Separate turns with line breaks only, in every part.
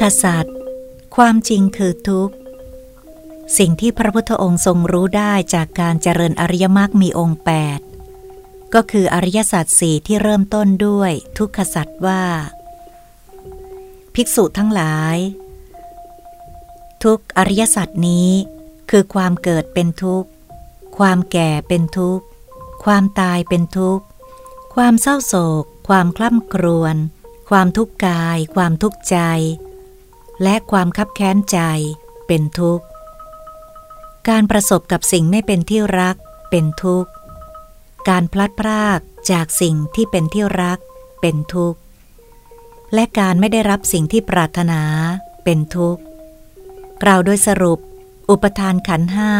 ขสัตว์ความจริงคือทุกข์ สิ่งที่พระพุทธองค์ทรงรู้ได้จากการเจริญอริยมรรคมีองค์ 8 ก็คืออริยสัจสี่ที่เริ่มต้นด้วยทุกขสัตว์ว่า ภิกษุทั้งหลาย ทุกอริยสัจนี้คือความเกิดเป็นทุกข์ ความแก่เป็นทุกข์ ความตายเป็นทุกข์ ความเศร้าโศก ความคล่ำครวญ ความทุกข์กาย ความทุกข์ใจ และความคับแค้นใจเป็นทุกข์ การประสบกับสิ่งไม่เป็นที่รักเป็นทุกข์ การพลัดพรากจากสิ่งที่เป็นที่รักเป็นทุกข์ และการไม่ได้รับสิ่งที่ปรารถนาเป็นทุกข์ กล่าวโดยสรุป อุปทานขันห้า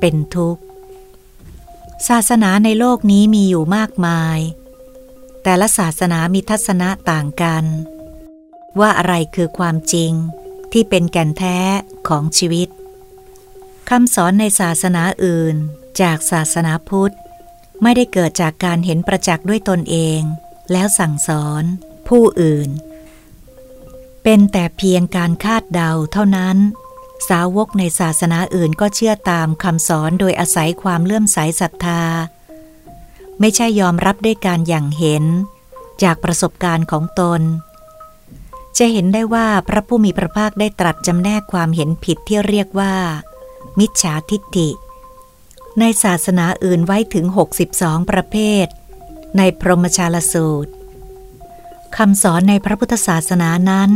เป็นทุกข์ ศาสนาในโลกนี้มีอยู่มากมาย แต่ละศาสนามีทัศนะต่างกัน ว่าอะไรคือความจริงที่เป็นแก่นแท้ของชีวิตคำสอนในศาสนาอื่นจากศาสนาพุทธ ไม่ได้เกิดจากการเห็นประจักษ์ด้วยตนเอง แล้วสั่งสอนผู้อื่น เป็นแต่เพียงการคาดเดาเท่านั้น สาวกในศาสนาอื่นก็เชื่อตามคำสอนโดยอาศัยความเลื่อมใสศรัทธา ไม่ใช่ยอมรับด้วยการอย่างเห็น จากประสบการณ์ของตน จะเห็นได้ว่าพระผู้มีพระภาคได้ตรัสจำแนกความเห็นผิดที่เรียกว่า มิจฉาทิฏฐิ ในศาสนาอื่นไว้ถึง 62 ประเภท ในพรหมชาลสูตรคำสอนในพระพุทธศาสนานั้น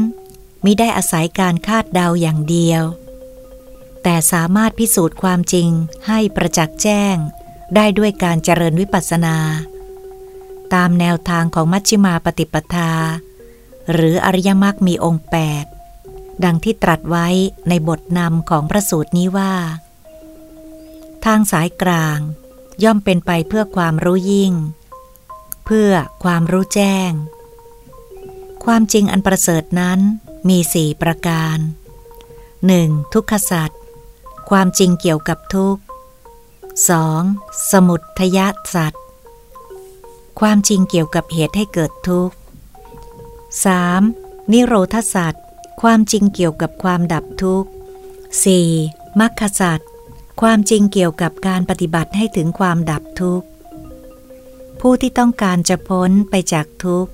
มิได้อาศัยการคาดเดาอย่างเดียว แต่สามารถพิสูจน์ความจริงให้ประจักษ์แจ้ง ได้ด้วยการเจริญวิปัสสนา ตามแนวทางของมัชฌิมาปฏิปทา หรืออริยมรรคมีองค์แปดดังที่ตรัสไว้ในบทนำของพระสูตรนี้ว่า ทางสายกลางย่อมเป็นไปเพื่อความรู้ยิ่ง เพื่อความรู้แจ้ง ความจริงอันประเสริฐนั้นมีสี่ประการ 1. ทุกขสัตว์ความจริงเกี่ยวกับทุกข์ 2. สมุทยสัตว์ความจริงเกี่ยวกับเหตุให้เกิดทุกข์ 3. นิโรธสัตว์ความจริงเกี่ยวกับความดับทุกข์ 4. มรรคสัตว์ความจริงเกี่ยวกับการปฏิบัติให้ถึงความดับทุกข์ ผู้ที่ต้องการจะพ้นไปจากทุกข์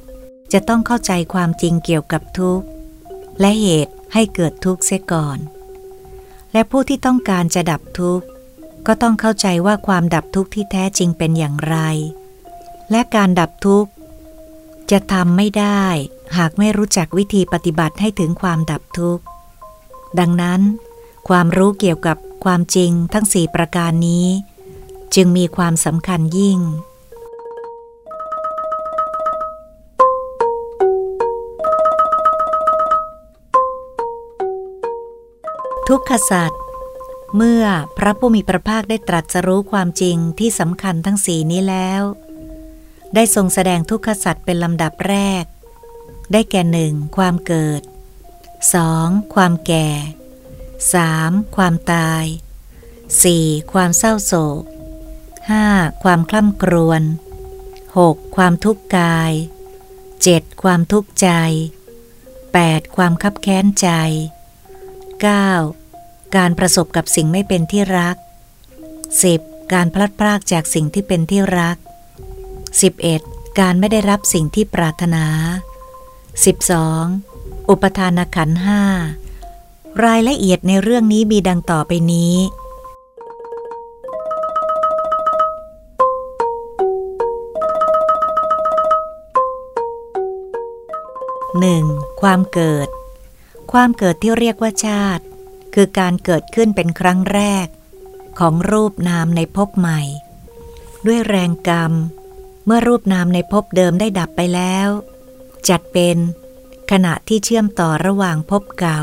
จะต้องเข้าใจความจริงเกี่ยวกับทุกข์ และเหตุให้เกิดทุกข์เสียก่อน และผู้ที่ต้องการจะดับทุกข์ ก็ต้องเข้าใจว่าความดับทุกข์ที่แท้จริงเป็นอย่างไร และการดับทุกข์ จะทำไม่ได้หากไม่รู้จักวิธีปฏิบัติให้ถึงความดับทุกข์ ดังนั้น ความรู้เกี่ยวกับความจริงทั้งสี่ประการนี้ จึงมีความสำคัญยิ่ง ทุกขสัตว์เมื่อพระผู้มีพระภาคได้ตรัสรู้ความจริงที่สำคัญทั้งสีนี้แล้ว ได้ทรงแสดงทุกขสัตว์เป็นลำดับแรก ได้แก่หนึ่งความเกิด 2. ความแก่ 3. ความตาย 4. ความเศร้าโศก 5. ความคล่ำกรวน 6. ความทุกข์กาย 7. ความทุกข์ใจ 8. ความคับแค้นใจ 9. การประสบกับสิ่งไม่เป็นที่รัก 10. การพลัดพรากจากสิ่งที่เป็นที่รัก 11. การไม่ได้รับสิ่งที่ปรารถนา 12. อุปทานขันห้ารายละเอียดในเรื่องนี้มีดังต่อไปนี้ 1. ความเกิด ความเกิดที่เรียกว่าชาติ คือการเกิดขึ้นเป็นครั้งแรก ของรูปนามในภพใหม่ ด้วยแรงกรรม เมื่อรูปนามในภพเดิมได้ดับไปแล้ว จัดเป็นขณะที่เชื่อมต่อระหว่างภพเก่า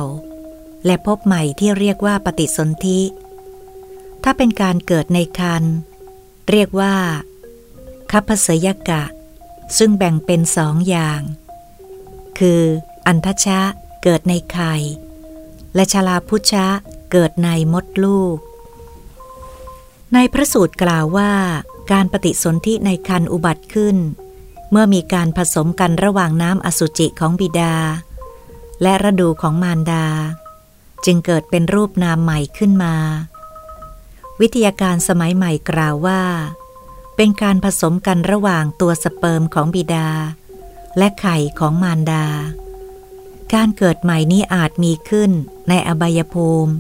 และภพใหม่ที่เรียกว่าปฏิสนธิ ถ้าเป็นการเกิดในคันเรียกว่าคัพเสยกะ ซึ่งแบ่งเป็นสองอย่าง คืออันทชะเกิดในไข่ และชลาพุชะเกิดในมดลูก ในพระสูตรกล่าวว่า การปฏิสนธิในคันอุบัติขึ้น เมื่อมีการผสมกันระหว่างน้ำอสุจิของบิดา และระดูของมารดา จึงเกิดเป็นรูปนามใหม่ขึ้นมา วิทยาการสมัยใหม่กล่าวว่า เป็นการผสมกันระหว่างตัวสเปิร์มของบิดา และไข่ของมารดา การเกิดใหม่นี้อาจมีขึ้นในอบายภูมิ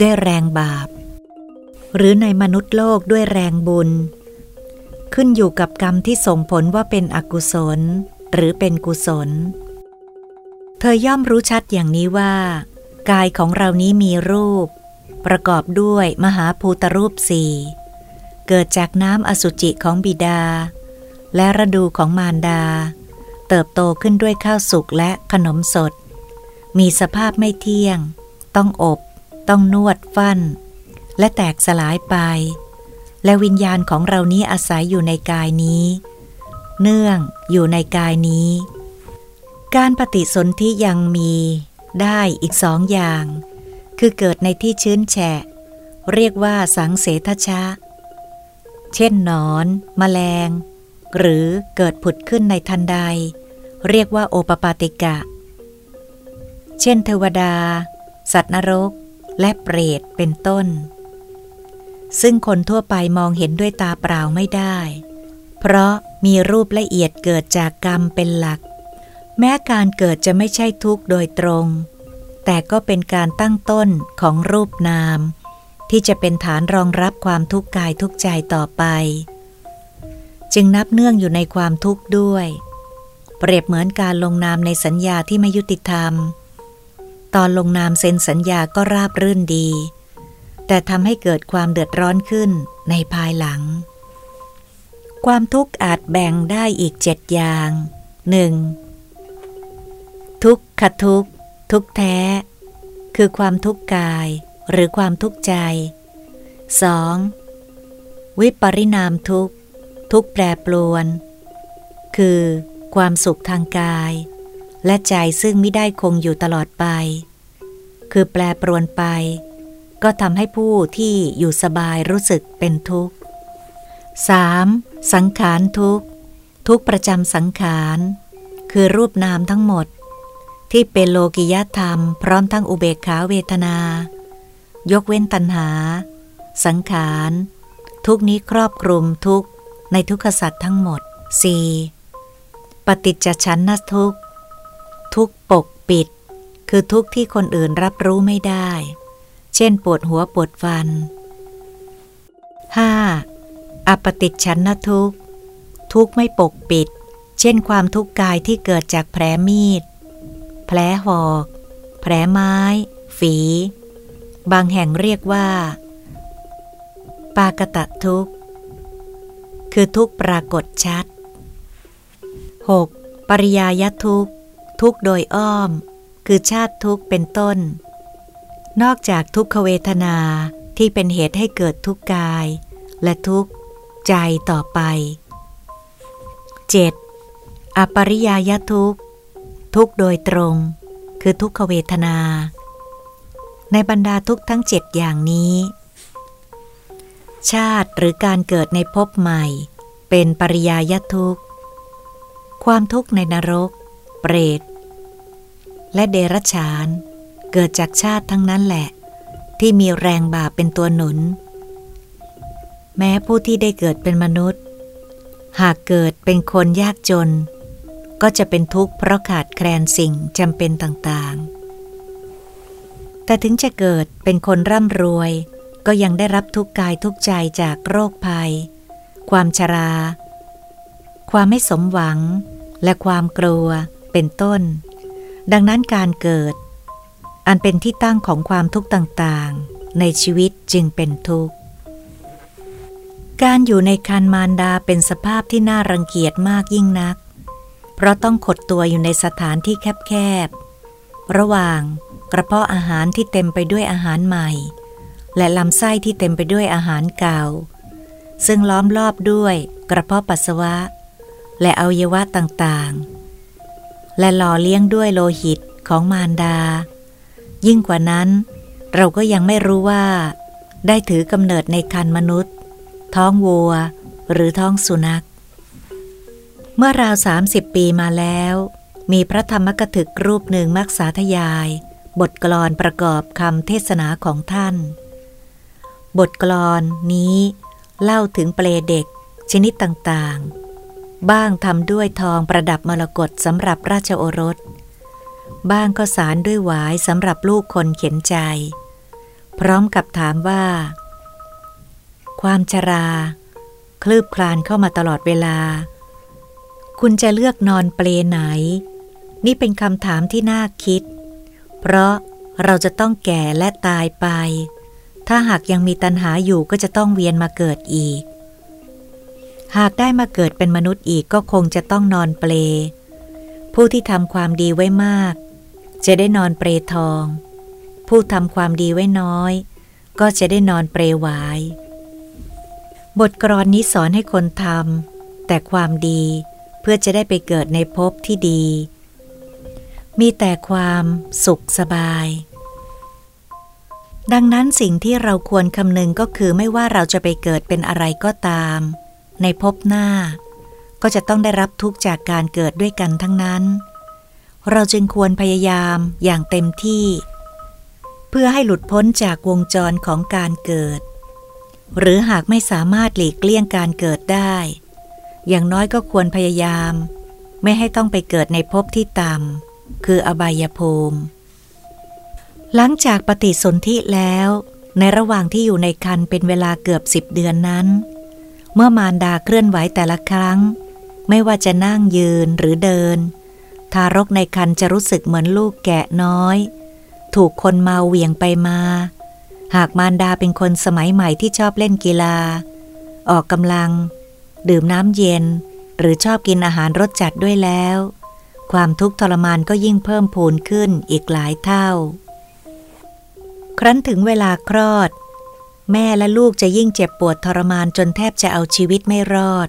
ด้วยแรงบาป หรือในมนุษย์โลกด้วยแรงบุญ ขึ้นอยู่กับกรรมที่ส่งผลว่าเป็นอกุศล หรือเป็นกุศล เธอย่อมรู้ชัดอย่างนี้ว่า กายของเรานี้มีรูป ประกอบด้วยมหาภูตรูปสี่เกิดจากน้ำอสุจิของบิดา และระดูของมารดา เติบโตขึ้นด้วยข้าวสุกและขนมสด มีสภาพไม่เที่ยง ต้องอบ ต้องนวดฟัน และแตกสลายไป และวิญญาณของเรานี้อาศัยอยู่ในกายนี้ เนื่องอยู่ในกายนี้ การปฏิสนธิยังมีได้อีกสองอย่าง คือเกิดในที่ชื้นแฉะ เรียกว่าสังเสทชะ เช่นนอนมแมลง หรือเกิดผุดขึ้นในทันใด เรียกว่าโอปปาติกะ เช่นเทวดา สัตว์นรก และเปรตเป็นต้น ซึ่งคนทั่วไปมองเห็นด้วยตาเปล่าไม่ได้ เพราะมีรูปละเอียดเกิดจากกรรมเป็นหลัก แม้การเกิดจะไม่ใช่ทุกข์โดยตรง แต่ก็เป็นการตั้งต้นของรูปนาม ที่จะเป็นฐานรองรับความทุกข์กายทุกใจต่อไป จึงนับเนื่องอยู่ในความทุกข์ด้วย เปรียบเหมือนการลงนามในสัญญาที่ไม่ยุติธรรม ตอนลงนามเซ็นสัญญาก็ราบรื่นดี แต่ทำให้เกิดความเดือดร้อนขึ้นในภายหลัง ความทุกข์อาจแบ่งได้อีกเจ็ดอย่างหนึ่งทุกขทุกทุกแท้ คือความทุกข์กายหรือความทุกข์ใจ 2. วิปริณามทุกทุกแปรปรวน คือ ความสุขทางกาย และใจซึ่งไม่ได้คงอยู่ตลอดไป คือแปรปรวนไป ก็ทำให้ผู้ที่อยู่สบายรู้สึกเป็นทุกข์ 3. สังขารทุกข์ ทุกประจำสังขาร คือรูปนามทั้งหมด ที่เป็นโลกิยธรรมพร้อมทั้งอุเบกขาเวทนา ยกเว้นตัณหา สังขาร ทุกนี้ครอบคลุมทุกในทุกขสัตว์ทั้งหมด 4. ปฏิจจชันนทุกข์ทุกปกปิด คือทุกที่คนอื่นรับรู้ไม่ได้ เช่นปวดหัวปวดฟัน 5. อปฏิชันนทุกทุกไม่ปกปิด เช่นความทุกข์กายที่เกิดจากแผลมีด แผลหอก แผลไม้ ฝี บางแห่งเรียกว่า ปากตะทุกคือทุกปรากฏชัด 6. ปริยายทุกทุกโดยอ้อม คือชาติทุกเป็นต้น นอกจากทุกขเวทนาที่เป็นเหตุให้เกิดทุกกาย และทุกใจต่อไป 7. อปริยายทุกทุกโดยตรง คือทุกขเวทนา ในบรรดาทุกทั้งเจ็ดอย่างนี้ ชาติหรือการเกิดในภพใหม่ เป็นปริยายทุกความทุกข์ในนรก เปรต และเดรัจฉาน เกิดจากชาติทั้งนั้นแหละ ที่มีแรงบาปเป็นตัวหนุน แม้ผู้ที่ได้เกิดเป็นมนุษย์ หากเกิดเป็นคนยากจน ก็จะเป็นทุกข์เพราะขาดแคลนสิ่งจำเป็นต่างๆ แต่ถึงจะเกิดเป็นคนร่ำรวย ก็ยังได้รับทุกกายทุกใจจากโรคภัย ความชรา ความไม่สมหวังและความกลัวเป็นต้น ดังนั้นการเกิด อันเป็นที่ตั้งของความทุกข์ต่างๆ ในชีวิตจึงเป็นทุกข์ การอยู่ในคันมารดาเป็นสภาพที่น่ารังเกียจมากยิ่งนัก เพราะต้องขดตัวอยู่ในสถานที่แคบๆ ระหว่างกระเพาะอาหารที่เต็มไปด้วยอาหารใหม่ และลำไส้ที่เต็มไปด้วยอาหารเก่า ซึ่งล้อมรอบด้วยกระเพาะปัสสาวะ และอวัยวะต่างๆ และหล่อเลี้ยงด้วยโลหิตของมารดา ยิ่งกว่านั้น เราก็ยังไม่รู้ว่า ได้ถือกำเนิดในคันมนุษย์ ท้องวัว หรือท้องสุนัข เมื่อราวสามสิบปีมาแล้ว มีพระธรรมกถึกรูปหนึ่งมักษาทยาย บทกลอนประกอบคำเทศนาของท่าน บทกลอนนี้เล่าถึงเปลเด็กชนิดต่างๆ บ้างทำด้วยทองประดับมรกตสำหรับราชโอรส บ้างก็สารด้วยหวายสำหรับลูกคนเข็นใจ พร้อมกับถามว่า ความชรา คลืบคลานเข้ามาตลอดเวลา คุณจะเลือกนอนเปลไหน นี่เป็นคำถามที่น่าคิด เพราะเราจะต้องแก่และตายไป ถ้าหากยังมีตัณหาอยู่ก็จะต้องเวียนมาเกิดอีก หากได้มาเกิดเป็นมนุษย์อีกก็คงจะต้องนอนเปล ผู้ที่ทำความดีไว้มาก จะได้นอนเปลทอง ผู้ทำความดีไว้น้อย ก็จะได้นอนเปลวาย บทกรอนนี้สอนให้คนทำแต่ความดีเพื่อจะได้ไปเกิดในภพที่ดี มีแต่ความสุขสบาย ดังนั้นสิ่งที่เราควรคำนึงก็คือไม่ว่าเราจะไปเกิดเป็นอะไรก็ตาม ในภพหน้า ก็จะต้องได้รับทุกข์จากการเกิดด้วยกันทั้งนั้น เราจึงควรพยายามอย่างเต็มที่ เพื่อให้หลุดพ้นจากวงจรของการเกิด หรือหากไม่สามารถหลีกเลี่ยงการเกิดได้ อย่างน้อยก็ควรพยายาม ไม่ให้ต้องไปเกิดในภพที่ต่ำคืออบายภูมิหลังจากปฏิสนธิแล้ว ในระหว่างที่อยู่ในคันเป็นเวลาเกือบสิบเดือนนั้น เมื่อมารดาเคลื่อนไหวแต่ละครั้ง ไม่ว่าจะนั่งยืนหรือเดิน ทารกในครรภ์จะรู้สึกเหมือนลูกแกะน้อย ถูกคนเมาเหวี่ยงไปมา หากมารดาเป็นคนสมัยใหม่ที่ชอบเล่นกีฬา ออกกำลัง ดื่มน้ำเย็น หรือชอบกินอาหารรสจัดด้วยแล้ว ความทุกข์ทรมานก็ยิ่งเพิ่มพูนขึ้นอีกหลายเท่า ครั้นถึงเวลาคลอด แม่และลูกจะยิ่งเจ็บปวดทรมานจนแทบจะเอาชีวิตไม่รอด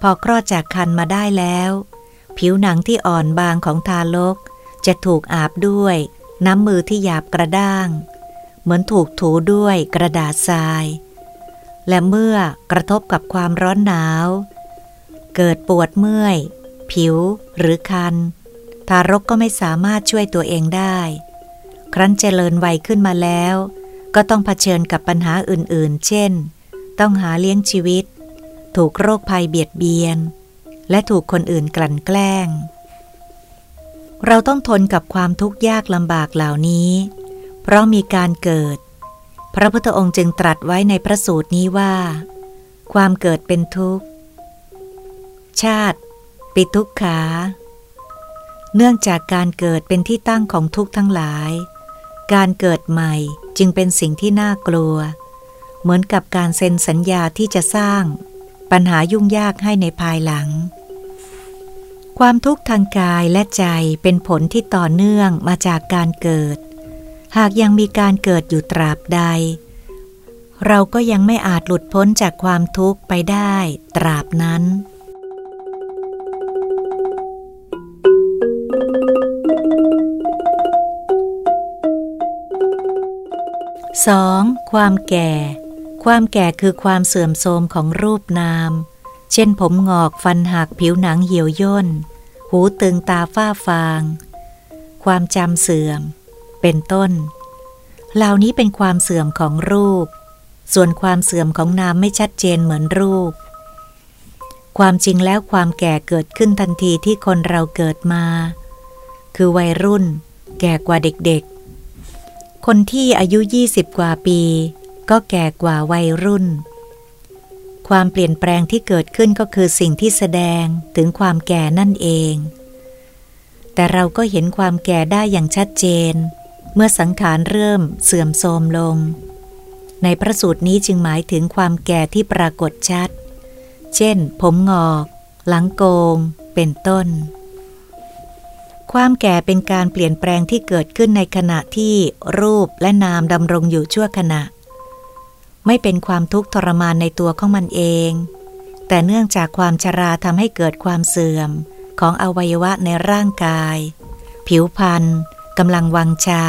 พอคลอดจากคันมาได้แล้ว ผิวหนังที่อ่อนบางของทารก จะถูกอาบด้วย น้ำมือที่หยาบกระด้าง เหมือนถูกถูด้วยกระดาษทราย และเมื่อกระทบกับความร้อนหนาว เกิดปวดเมื่อย ผิวหรือคัน ทารกก็ไม่สามารถช่วยตัวเองได้ ครั้นเจริญวัยขึ้นมาแล้ว ก็ต้องเผชิญกับปัญหาอื่นๆ เช่น ต้องหาเลี้ยงชีวิต ถูกโรคภัยเบียดเบียน และถูกคนอื่นกลั่นแกล้ง เราต้องทนกับความทุกข์ยากลำบากเหล่านี้ เพราะมีการเกิด พระพุทธองค์จึงตรัสไว้ในพระสูตรนี้ว่า ความเกิดเป็นทุกข์ ชาติ ปิทุกขา เนื่องจากการเกิดเป็นที่ตั้งของทุกข์ทั้งหลาย การเกิดใหม่จึงเป็นสิ่งที่น่ากลัว เหมือนกับการเซ็นสัญญาที่จะสร้าง ปัญหายุ่งยากให้ในภายหลัง ความทุกข์ทางกายและใจเป็นผลที่ต่อเนื่องมาจากการเกิด หากยังมีการเกิดอยู่ตราบใด เราก็ยังไม่อาจหลุดพ้นจากความทุกข์ไปได้ตราบนั้น 2. ความแก่ ความแก่คือความเสื่อมโทรมของรูปนาม เช่นผมงอกฟันหักผิวหนังเหี่ยวย่น หูตึงตาฝ้าฟาง ความจำเสื่อม เป็นต้น เหล่านี้เป็นความเสื่อมของรูป ส่วนความเสื่อมของนามไม่ชัดเจนเหมือนรูป ความจริงแล้วความแก่เกิดขึ้นทันทีที่คนเราเกิดมา คือวัยรุ่น แก่กว่าเด็กๆ คนที่อายุยี่สิบกว่าปี ก็แก่กว่าวัยรุ่น ความเปลี่ยนแปลงที่เกิดขึ้นก็คือสิ่งที่แสดงถึงความแก่นั่นเอง แต่เราก็เห็นความแก่ได้อย่างชัดเจน เมื่อสังขารเริ่มเสื่อมโทรมลง ในพระสูตรนี้จึงหมายถึงความแก่ที่ปรากฏชัด เช่น ผมงอก หลังโกง เป็นต้นความแก่เป็นการเปลี่ยนแปลงที่เกิดขึ้นในขณะที่รูปและนามดำรงอยู่ชั่วขณะ ไม่เป็นความทุกข์ทรมานในตัวของมันเอง แต่เนื่องจากความชราทำให้เกิดความเสื่อมของอวัยวะในร่างกาย ผิวพรรณกำลังวังชา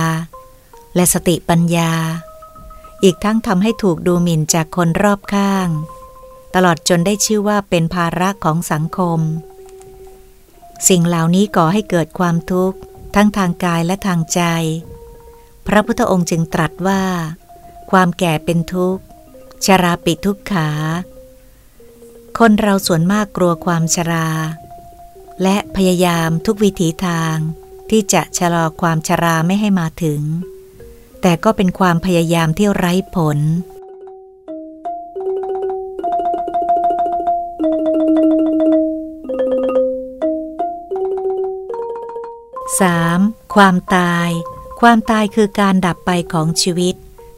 และสติปัญญา อีกทั้งทำให้ถูกดูหมิ่นจากคนรอบข้าง ตลอดจนได้ชื่อว่าเป็นภาระของสังคม สิ่งเหล่านี้ก่อให้เกิดความทุกข์ ทั้งทางกายและทางใจ พระพุทธองค์จึงตรัสว่า ความแก่เป็นทุกข์ ชราปิทุกขา คนเราส่วนมากกลัวความชรา และพยายามทุกวิถีทางที่จะชะลอความชราไม่ให้มาถึง แต่ก็เป็นความพยายามที่ไร้ผล 3. ความตาย ความตายคือการดับไปของชีวิต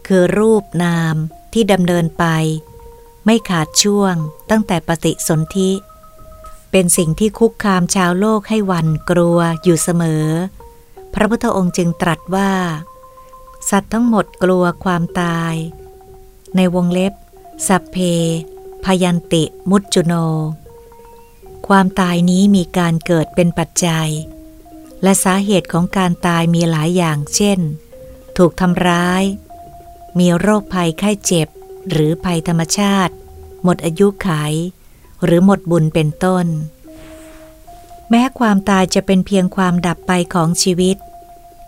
คือรูปนามที่ดำเนินไป ไม่ขาดช่วงตั้งแต่ปฏิสนธิ เป็นสิ่งที่คุกคามชาวโลกให้วันกลัวอยู่เสมอ พระพุทธองค์จึงตรัสว่า สัตว์ทั้งหมดกลัวความตาย ในวงเล็บ สัพเพ พยันติมุจจุโน ความตายนี้มีการเกิดเป็นปัจจัย และสาเหตุของการตายมีหลายอย่างเช่น ถูกทำร้าย มีโรคภัยไข้เจ็บ หรือภัยธรรมชาติ หมดอายุขัยหรือหมดบุญเป็นต้น แม้ความตายจะเป็นเพียงความดับไปของชีวิต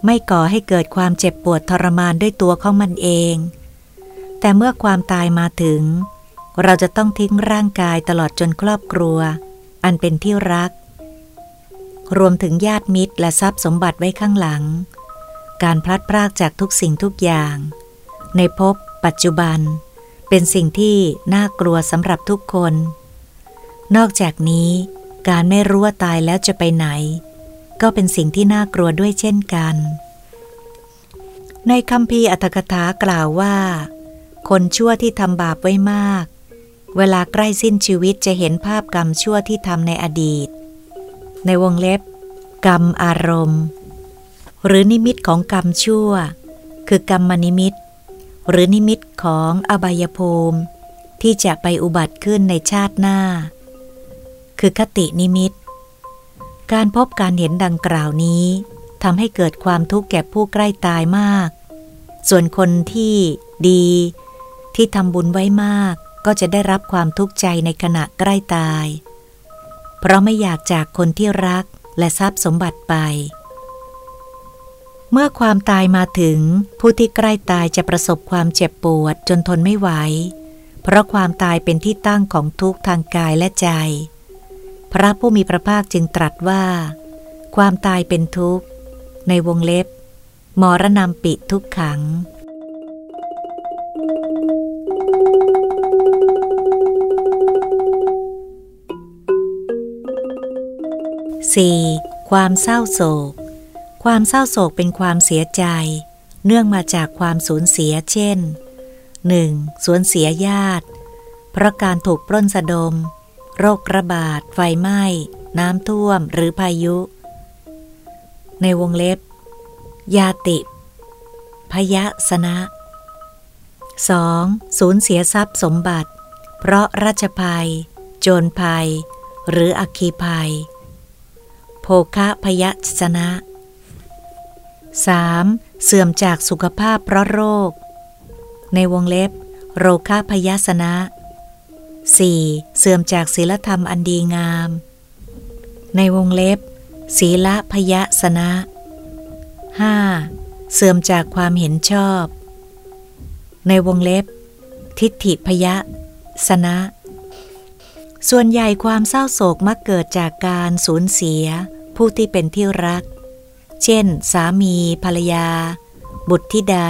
ไม่ก่อให้เกิดความเจ็บปวดทรมานด้วยตัวของมันเอง แต่เมื่อความตายมาถึง เราจะต้องทิ้งร่างกายตลอดจนครอบครัว อันเป็นที่รัก รวมถึงญาติมิตรและทรัพย์สมบัติไว้ข้างหลัง การพลัดพรากจากทุกสิ่งทุกอย่าง ในภพปัจจุบัน เป็นสิ่งที่น่ากลัวสำหรับทุกคน นอกจากนี้ การไม่รู้ว่าตายแล้วจะไปไหน ก็เป็นสิ่งที่น่ากลัวด้วยเช่นกัน ในคัมภีร์อรรถกถากล่าวว่า คนชั่วที่ทำบาปไว้มาก เวลาใกล้สิ้นชีวิตจะเห็นภาพกรรมชั่วที่ทำในอดีต ในวงเล็บ กรรมอารมณ์ หรือนิมิตของกรรมชั่วคือกรรมนิมิต หรือนิมิตของอบายภูมิ ที่จะไปอุบัติขึ้นในชาติหน้า คือคตินิมิต การพบการเห็นดังกล่าวนี้ทำให้เกิดความทุกข์แก่ผู้ใกล้ตายมาก ส่วนคนที่ดี ที่ทำบุญไว้มากก็จะได้รับความทุกข์ใจในขณะใกล้ตาย เพราะไม่อยากจากคนที่รักและทรัพย์สมบัติไป เมื่อความตายมาถึง ผู้ที่ใกล้ตายจะประสบความเจ็บปวดจนทนไม่ไหว เพราะความตายเป็นที่ตั้งของทุกทางกายและใจ พระผู้มีพระภาคจึงตรัสว่า ความตายเป็นทุกข์ ในวงเล็บ มรณะปิทุกขัง 4. ความเศร้าโศก ความเศร้าโศกเป็นความเสียใจ เนื่องมาจากความสูญเสียเช่น 1. สูญเสียญาติ เพราะการถูกปล้นสะดม โรคระบาด ไฟไหม้ น้ำท่วม หรือพายุ ในวงเล็บ ยาติ พยะสนะ 2. สูญเสียทรัพย์สมบัติ เพราะราชภัย โจรภัย หรืออัคคีภัย โภคะพยชนะ 3. เสื่อมจากสุขภาพเพราะโรค ในวงเล็บ โรคาพยาสนะ 4. เสื่อมจากศีลธรรมอันดีงาม ในวงเล็บ ศีลพยาสนะ 5. เสื่อมจากความเห็นชอบ ในวงเล็บ ทิฏฐิพยาสนะ ส่วนใหญ่ความเศร้าโศกมักเกิดจากการสูญเสีย ผู้ที่เป็นที่รัก เช่น สามี ภรรยา บุตรธิดา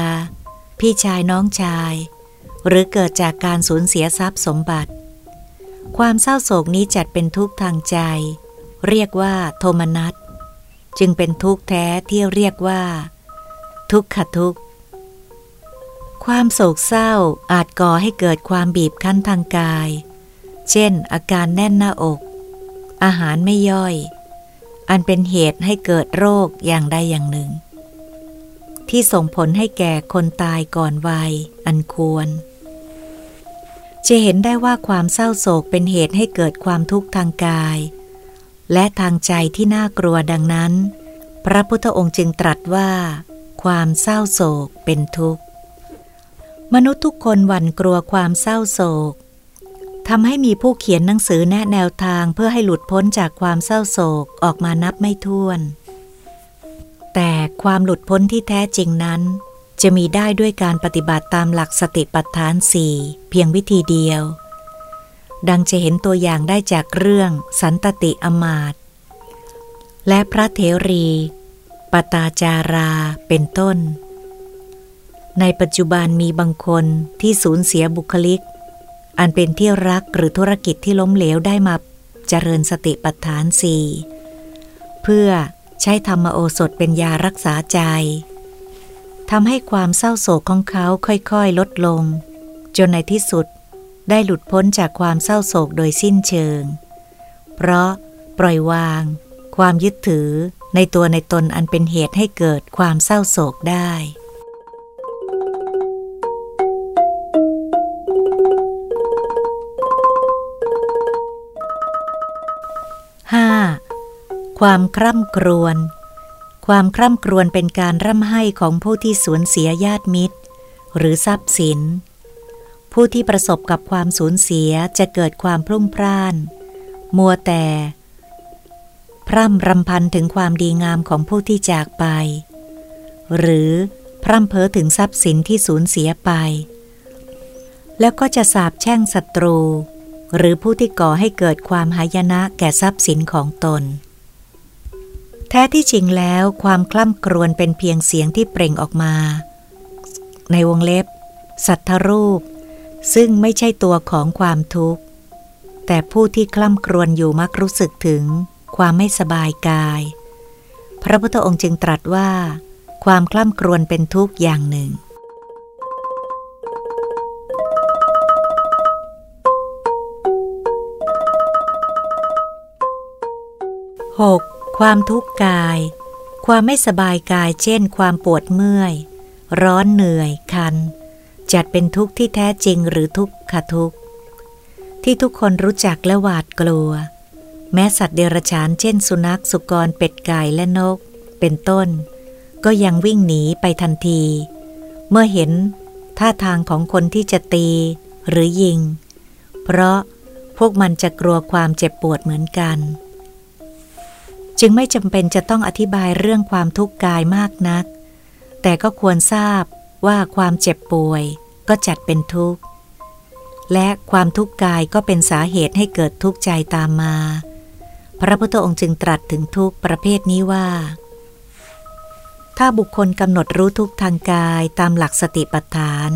พี่ชายน้องชาย หรือเกิดจากการสูญเสียทรัพย์สมบัติ ความเศร้าโศกนี้จัดเป็นทุกข์ทางใจ เรียกว่าโทมนัสจึงเป็นทุกข์แท้ที่เรียกว่า ทุกขทุกข์ ความโศกเศร้าอาจก่อให้เกิดความบีบคั้นทางกาย เช่น อาการแน่นหน้าอก อาหารไม่ย่อย อันเป็นเหตุให้เกิดโรคอย่างใดอย่างหนึ่ง ที่ส่งผลให้แก่คนตายก่อนวัยอันควร จะเห็นได้ว่าความเศร้าโศกเป็นเหตุให้เกิดความทุกข์ทางกาย และทางใจที่น่ากลัวดังนั้น พระพุทธองค์จึงตรัสว่า ความเศร้าโศกเป็นทุกข์ มนุษย์ทุกคนหวั่นกลัวความเศร้าโศก ทำให้มีผู้เขียนหนังสือแนะแนวทางเพื่อให้หลุดพ้นจากความเศร้าโศกออกมานับไม่ถ้วน แต่ความหลุดพ้นที่แท้จริงนั้น จะมีได้ด้วยการปฏิบัติตามหลักสติปัฏฐานสี่เพียงวิธีเดียว ดังจะเห็นตัวอย่างได้จากเรื่องสันตติอมาต และพระเถรี ปตาจาราเป็นต้น ในปัจจุบันมีบางคนที่สูญเสียบุคลิก อันเป็นที่รักหรือธุรกิจที่ล้มเหลวได้มาเจริญสติปัฏฐานสี่เพื่อใช้ธรรมโอสถเป็นยารักษาใจทำให้ความเศร้าโศกของเขาค่อยๆ ลดลง จนในที่สุดได้หลุดพ้นจากความเศร้าโศกโดยสิ้นเชิง เพราะปล่อยวาง ความยึดถือในตัวในตนอันเป็นเหตุให้เกิดความเศร้าโศกได้ 5. ความคร่ำครวญ ความคร่ำครวญเป็นการร่ำไห้ของผู้ที่สูญเสียญาติมิตร หรือทรัพย์สิน ผู้ที่ประสบกับความสูญเสียจะเกิดความพลุ่งพร่าน มัวแต่ พร่ำรำพันถึงความดีงามของผู้ที่จากไป หรือพร่ำเพ้อถึงทรัพย์สินที่สูญเสียไป แล้วก็จะสาบแช่งศัตรู หรือผู้ที่ก่อให้เกิดความหายนะแก่ทรัพย์สินของตน แท้ที่จริงแล้วความคล่ำครวญเป็นเพียงเสียงที่เปล่งออกมา ในวงเล็บ สัทธรูป ซึ่งไม่ใช่ตัวของความทุกข์ แต่ผู้ที่คล่ำครวญอยู่มักรู้สึกถึง ความไม่สบายกาย พระพุทธองค์จึงตรัสว่า ความคล่ำครวญเป็นทุกข์อย่างหนึ่ง 6. ความทุกข์กาย ความไม่สบายกายเช่น ความปวดเมื่อย ร้อนเหนื่อยคัน จัดเป็นทุกข์ที่แท้จริงหรือทุกขทุกข์ ที่ทุกคนรู้จักและหวาดกลัว แม้สัตว์เดรัจฉานเช่น สุนัขสุกรเป็ดไก่และนก เป็นต้น ก็ยังวิ่งหนีไปทันที เมื่อเห็นท่าทางของคนที่จะตีหรือยิง เพราะพวกมันจะกลัวความเจ็บปวดเหมือนกัน จึงไม่จำเป็นจะต้องอธิบายเรื่องความทุกข์กายมากนัก แต่ก็ควรทราบว่าความเจ็บป่วยก็จัดเป็นทุกข์ และความทุกข์กายก็เป็นสาเหตุให้เกิดทุกข์ใจตามมา พระพุทธองค์จึงตรัสถึงทุกข์ประเภทนี้ว่า ถ้าบุคคลกำหนดรู้ทุกทางกายตามหลักสติปัฏฐาน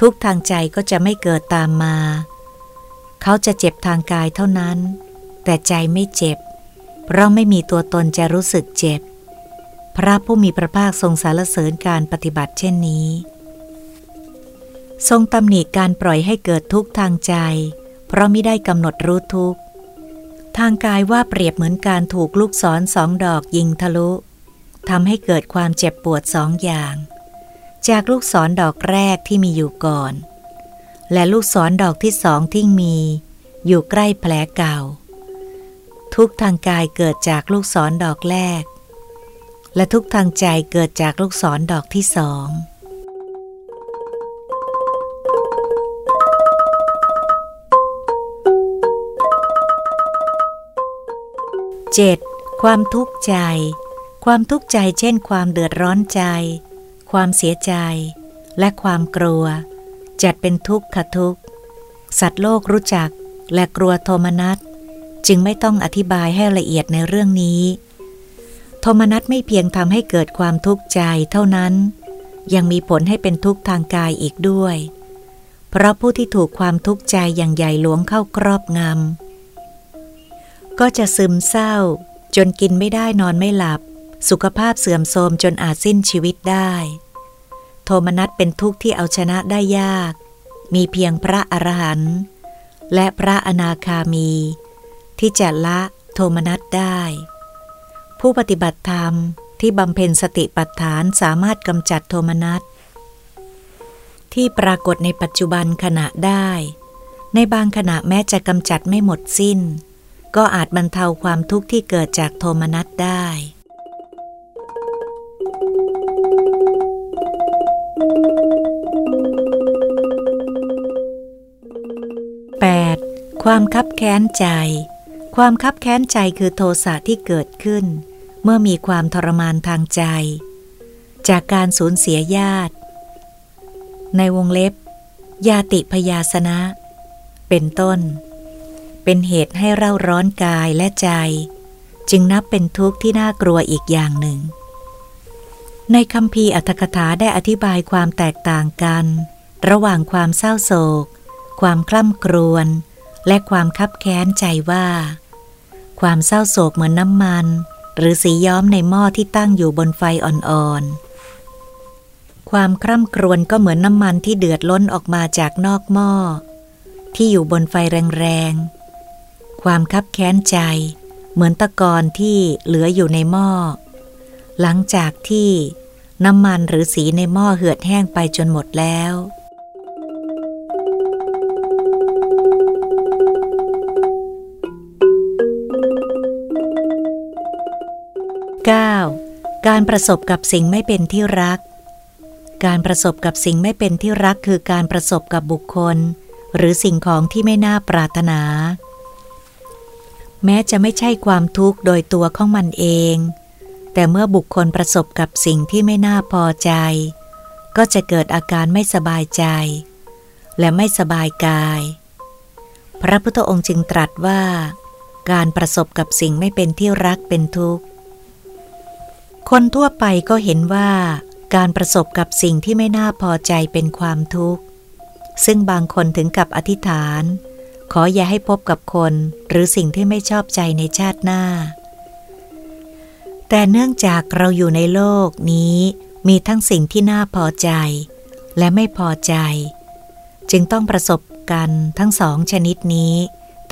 ทุกทางใจก็จะไม่เกิดตามมา เขาจะเจ็บทางกายเท่านั้น แต่ใจไม่เจ็บ เพราะไม่มีตัวตนจะรู้สึกเจ็บ พระผู้มีพระภาคทรงสารเสริญการปฏิบัติเช่นนี้ ทรงตำหนิการปล่อยให้เกิดทุกข์ทางใจ เพราะไม่ได้กำหนดรู้ทุกข์ ทางกายว่าเปรียบเหมือนการถูกลูกศรสองดอกยิงทะลุทำให้เกิดความเจ็บปวดสองอย่าง จากลูกศรดอกแรกที่มีอยู่ก่อน และลูกศรดอกที่สองที่มี อยู่ใกล้แผลเก่า ทุกทางกายเกิดจากลูกศรดอกแรก และทุกทางใจเกิดจากลูกศรดอกที่สองเจ็ดความทุกข์ใจ ความทุกข์ใจเช่น ความเดือดร้อนใจ ความเสียใจ และความกลัว จัดเป็นทุกข์ขทุกข์ สัตว์โลกรู้จักและกลัวโทมนัส จึงไม่ต้องอธิบายให้ละเอียดในเรื่องนี้ โทมนัสไม่เพียงทำให้เกิดความทุกข์ใจเท่านั้น ยังมีผลให้เป็นทุกข์ทางกายอีกด้วย เพราะผู้ที่ถูกความทุกข์ใจอย่างใหญ่หลวงเข้าครอบงำ ก็จะซึมเศร้า จนกินไม่ได้นอนไม่หลับ สุขภาพเสื่อมโทรมจนอาจสิ้นชีวิตได้ โทมนัสเป็นทุกข์ที่เอาชนะได้ยาก มีเพียงพระอรหันต์และพระอนาคามี ที่จะละโทมนัสได้ ผู้ปฏิบัติธรรมที่บำเพ็ญสติปัฏฐานสามารถกำจัดโทมนัสที่ปรากฏในปัจจุบันขณะได้ ในบางขณะแม้จะกำจัดไม่หมดสิ้น ก็อาจบรรเทาความทุกข์ที่เกิดจากโทมนัสได้
8
ความคับแค้นใจ ความคับแค้นใจคือโทสะที่เกิดขึ้น เมื่อมีความทรมานทางใจ จากการสูญเสียญาติ ในวงเล็บยาติพยาสนะ เป็นต้น เป็นเหตุให้เร่าร้อนกายและใจ จึงนับเป็นทุกข์ที่น่ากลัวอีกอย่างหนึ่ง ในคำพีอัตถกถาได้อธิบายความแตกต่างกัน ระหว่างความเศร้าโศก ความคล่ำครวญและความคับแค้นใจว่า ความเศร้าโศกเหมือนน้ำมัน หรือสีย้อมในหม้อที่ตั้งอยู่บนไฟอ่อนๆ ความคร่ำครวญก็เหมือนน้ำมันที่เดือดล้นออกมาจากนอกหม้อ ที่อยู่บนไฟแรงๆ ความคับแค้นใจ เหมือนตะกอนที่เหลืออยู่ในหม้อ หลังจากที่น้ำมันหรือสีในหม้อเหือดแห้งไปจนหมดแล้ว 9. การประสบกับสิ่งไม่เป็นที่รัก การประสบกับสิ่งไม่เป็นที่รักคือการประสบกับบุคคล หรือสิ่งของที่ไม่น่าปรารถนา แม้จะไม่ใช่ความทุกข์โดยตัวของมันเอง แต่เมื่อบุคคลประสบกับสิ่งที่ไม่น่าพอใจ ก็จะเกิดอาการไม่สบายใจ และไม่สบายกาย พระพุทธองค์จึงตรัสว่า การประสบกับสิ่งไม่เป็นที่รักเป็นทุกข์ คนทั่วไปก็เห็นว่าการประสบกับสิ่งที่ไม่น่าพอใจเป็นความทุกข์ ซึ่งบางคนถึงกับอธิษฐาน ขออย่าให้พบกับคนหรือสิ่งที่ไม่ชอบใจในชาติหน้า แต่เนื่องจากเราอยู่ในโลกนี้มีทั้งสิ่งที่น่าพอใจ และไม่พอใจ จึงต้องประสบกันทั้งสองชนิดนี้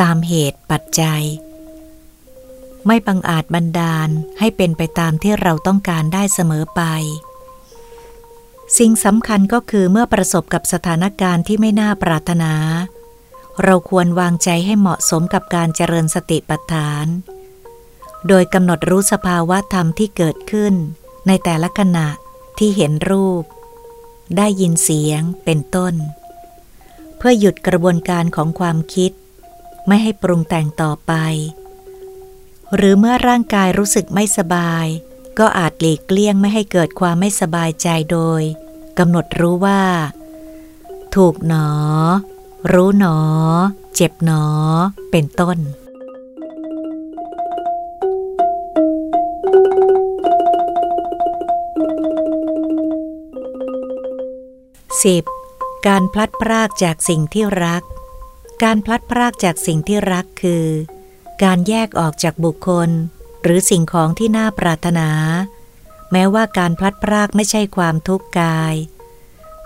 ตามเหตุปัจจัย ไม่บังอาจบันดาลให้เป็นไปตามที่เราต้องการได้เสมอไป สิ่งสำคัญก็คือเมื่อประสบกับสถานการณ์ที่ไม่น่าปรารถนา เราควรวางใจให้เหมาะสมกับการเจริญสติปัฏฐาน โดยกำหนดรู้สภาวะธรรมที่เกิดขึ้น ในแต่ละขณะที่เห็นรูป ได้ยินเสียงเป็นต้น เพื่อหยุดกระบวนการของความคิด ไม่ให้ปรุงแต่งต่อไป หรือเมื่อร่างกายรู้สึกไม่สบาย ก็อาจหลีกเลี่ยงไม่ให้เกิดความไม่สบายใจโดยกำหนดรู้ว่า ถูกหนอ รู้หนอ เจ็บหนอ เป็นต้น 10. การพลัดพรากจากสิ่งที่รัก การพลัดพรากจากสิ่งที่รักคือ การแยกออกจากบุคคล หรือสิ่งของที่น่าปรารถนา แม้ว่าการพลัดพรากไม่ใช่ความทุกข์กาย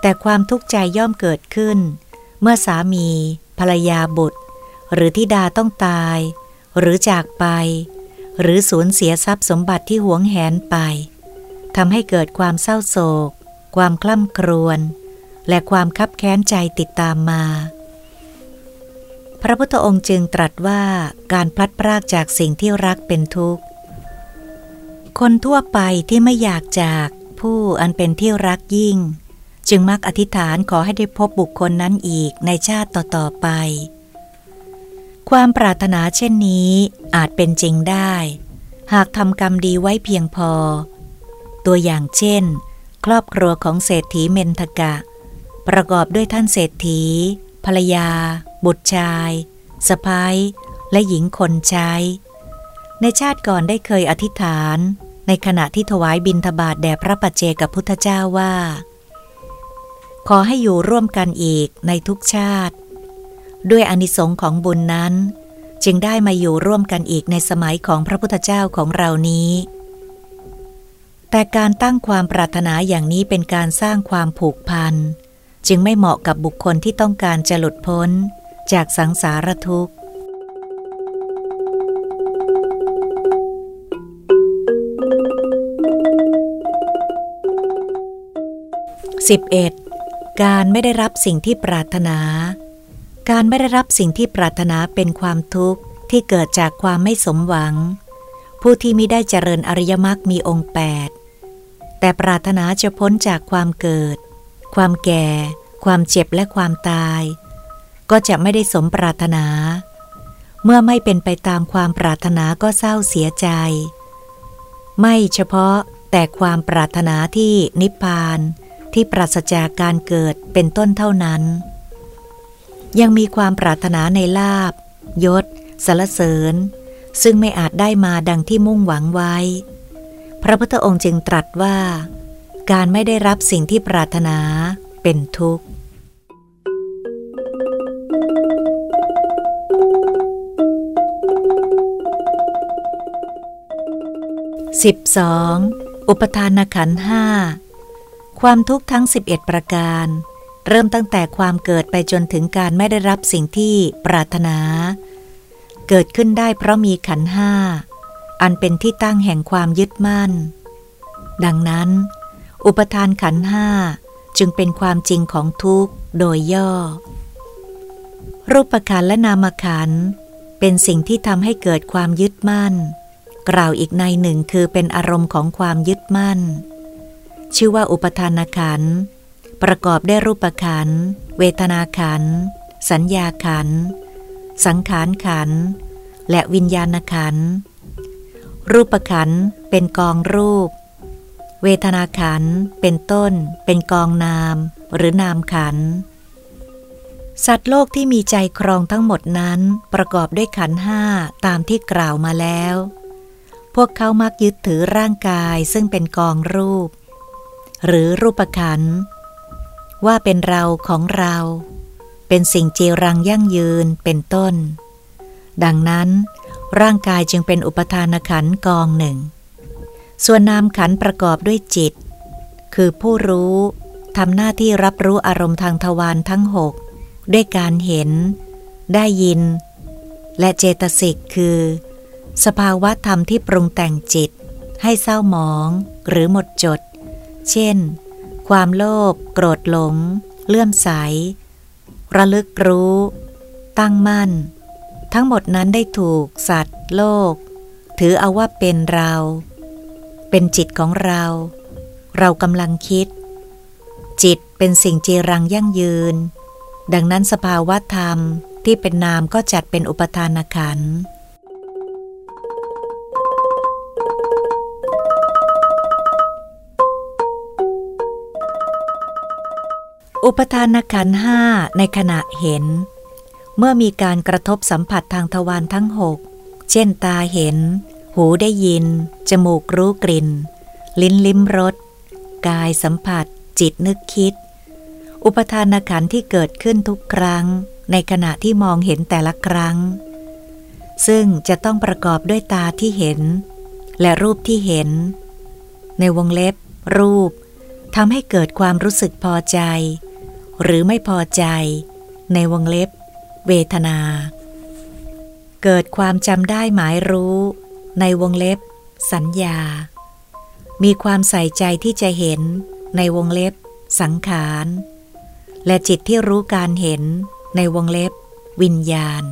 แต่ความทุกข์ใจย่อมเกิดขึ้น เมื่อสามี ภรรยาบุตร หรือทิดาต้องตาย หรือจากไป หรือสูญเสียทรัพย์สมบัติที่หวงแหนไปทำให้เกิดความเศร้าโศก ความคล่ำครวญและความคับแค้นใจติดตามมา พระพุทธองค์จึงตรัสว่าการพลัดพรากจากสิ่งที่รักเป็นทุกข์ คนทั่วไปที่ไม่อยากจากผู้อันเป็นที่รักยิ่ง จึงมักอธิษฐานขอให้ได้พบบุคคลนั้นอีกในชาติต่อๆไป ความปรารถนาเช่นนี้อาจเป็นจริงได้ หากทำกรรมดีไว้เพียงพอ ตัวอย่างเช่น ครอบครัวของเศรษฐีเมนทกะ ประกอบด้วยท่านเศรษฐี ภรรยา บุตรชายสะพ้ายและหญิงคนใช้ ในชาติก่อนได้เคยอธิษฐาน ในขณะที่ถวายบิณฑบาตแด่พระปัจเจกับพุทธเจ้าว่า ขอให้อยู่ร่วมกันอีกในทุกชาติ ด้วยอนิสงค์ของบุญนั้น จึงได้มาอยู่ร่วมกันอีกในสมัยของพระพุทธเจ้าของเรานี้ แต่การตั้งความปรารถนาอย่างนี้เป็นการสร้างความผูกพัน จึงไม่เหมาะกับบุคคลที่ต้องการจะหลุดพ้นจากสังสารทุกข์ 11. การไม่ได้รับสิ่งที่ปรารถนา การไม่ได้รับสิ่งที่ปรารถนาเป็นความทุกข์ที่เกิดจากความไม่สมหวัง ผู้ที่ไมิได้เจริญอริยมรรคมีองค์แปดแต่ปรารถนาจะพ้นจากความเกิด ความแก่ ความเจ็บและความตาย ก็จะไม่ได้สมปรารถนา เมื่อไม่เป็นไปตามความปรารถนาก็เศร้าเสียใจ ไม่เฉพาะแต่ความปรารถนาที่นิพพานที่ปราศจากการเกิดเป็นต้นเท่านั้น ยังมีความปรารถนาในลาบยศสรรเสริญ ซึ่งไม่อาจได้มาดังที่มุ่งหวังไว้ พระพุทธองค์จึงตรัสว่า การไม่ได้รับสิ่งที่ปรารถนาเป็นทุกข์ 12. อุปทานขันห้าความทุกข์ทั้ง 11 ประการ เริ่มตั้งแต่ความเกิดไปจนถึงการไม่ได้รับสิ่งที่ปรารถนา เกิดขึ้นได้เพราะมีขันห้าอันเป็นที่ตั้งแห่งความยึดมั่น ดังนั้น อุปทานขันห้าจึงเป็นความจริงของทุกข์โดยย่อ รูปขันและนามขันเป็นสิ่งที่ทำให้เกิดความยึดมั่น กล่าวอีกในหนึ่งคือเป็นอารมณ์ของความยึดมั่น ชื่อว่าอุปทานขันประกอบได้รูปขันเวทนาขันสัญญาขันสังขารขันและวิญญาณขันรูปขันเป็นกองรูป เวทนาขันเป็นต้น เป็นกองนาม หรือนามขัน สัตว์โลกที่มีใจครองทั้งหมดนั้นประกอบด้วยขันห้าตามที่กล่าวมาแล้ว พวกเขามักยึดถือร่างกายซึ่งเป็นกองรูป หรือรูปขัน ว่าเป็นเราของเรา เป็นสิ่งเจรังยั่งยืนเป็นต้น ดังนั้น ร่างกายจึงเป็นอุปทานขันกองหนึ่ง ส่วนนามขันประกอบด้วยจิต คือผู้รู้ทำหน้าที่รับรู้อารมณ์ทางทวารทั้งหกด้วยการเห็น ได้ยิน และเจตสิกคือ สภาวะธรรมที่ปรุงแต่งจิต ให้เศร้าหมองหรือหมดจด เช่น ความโลภโกรธหลง เลื่อมใส ระลึกรู้ ตั้งมั่น ทั้งหมดนั้นได้ถูกสัตว์ โลก ถือเอาว่าเป็นเรา เป็นจิตของเรา เรากำลังคิด จิตเป็นสิ่งจีรังยั่งยืน ดังนั้นสภาวะธรรมที่เป็นนามก็จัดเป็นอุปทานขันธ์อุปทานขันห้าในขณะเห็น เมื่อมีการกระทบสัมผัสทางทวารทั้งหกเช่นตาเห็น หูได้ยิน จมูกรู้กลิ่น ลิ้นลิ้มรส กายสัมผัส จิตนึกคิด อุปทานขันที่เกิดขึ้นทุกครั้ง ในขณะที่มองเห็นแต่ละครั้ง ซึ่งจะต้องประกอบด้วยตาที่เห็น และรูปที่เห็น ในวงเล็บ รูปทำให้เกิดความรู้สึกพอใจ หรือไม่พอใจ ในวงเล็บ เวทนา เกิดความจำได้หมายรู้ ในวงเล็บ สัญญา มีความใส่ใจที่จะเห็นในวงเล็บ สังขาร และจิตที่รู้การเห็นในวงเล็บ วิญญาณ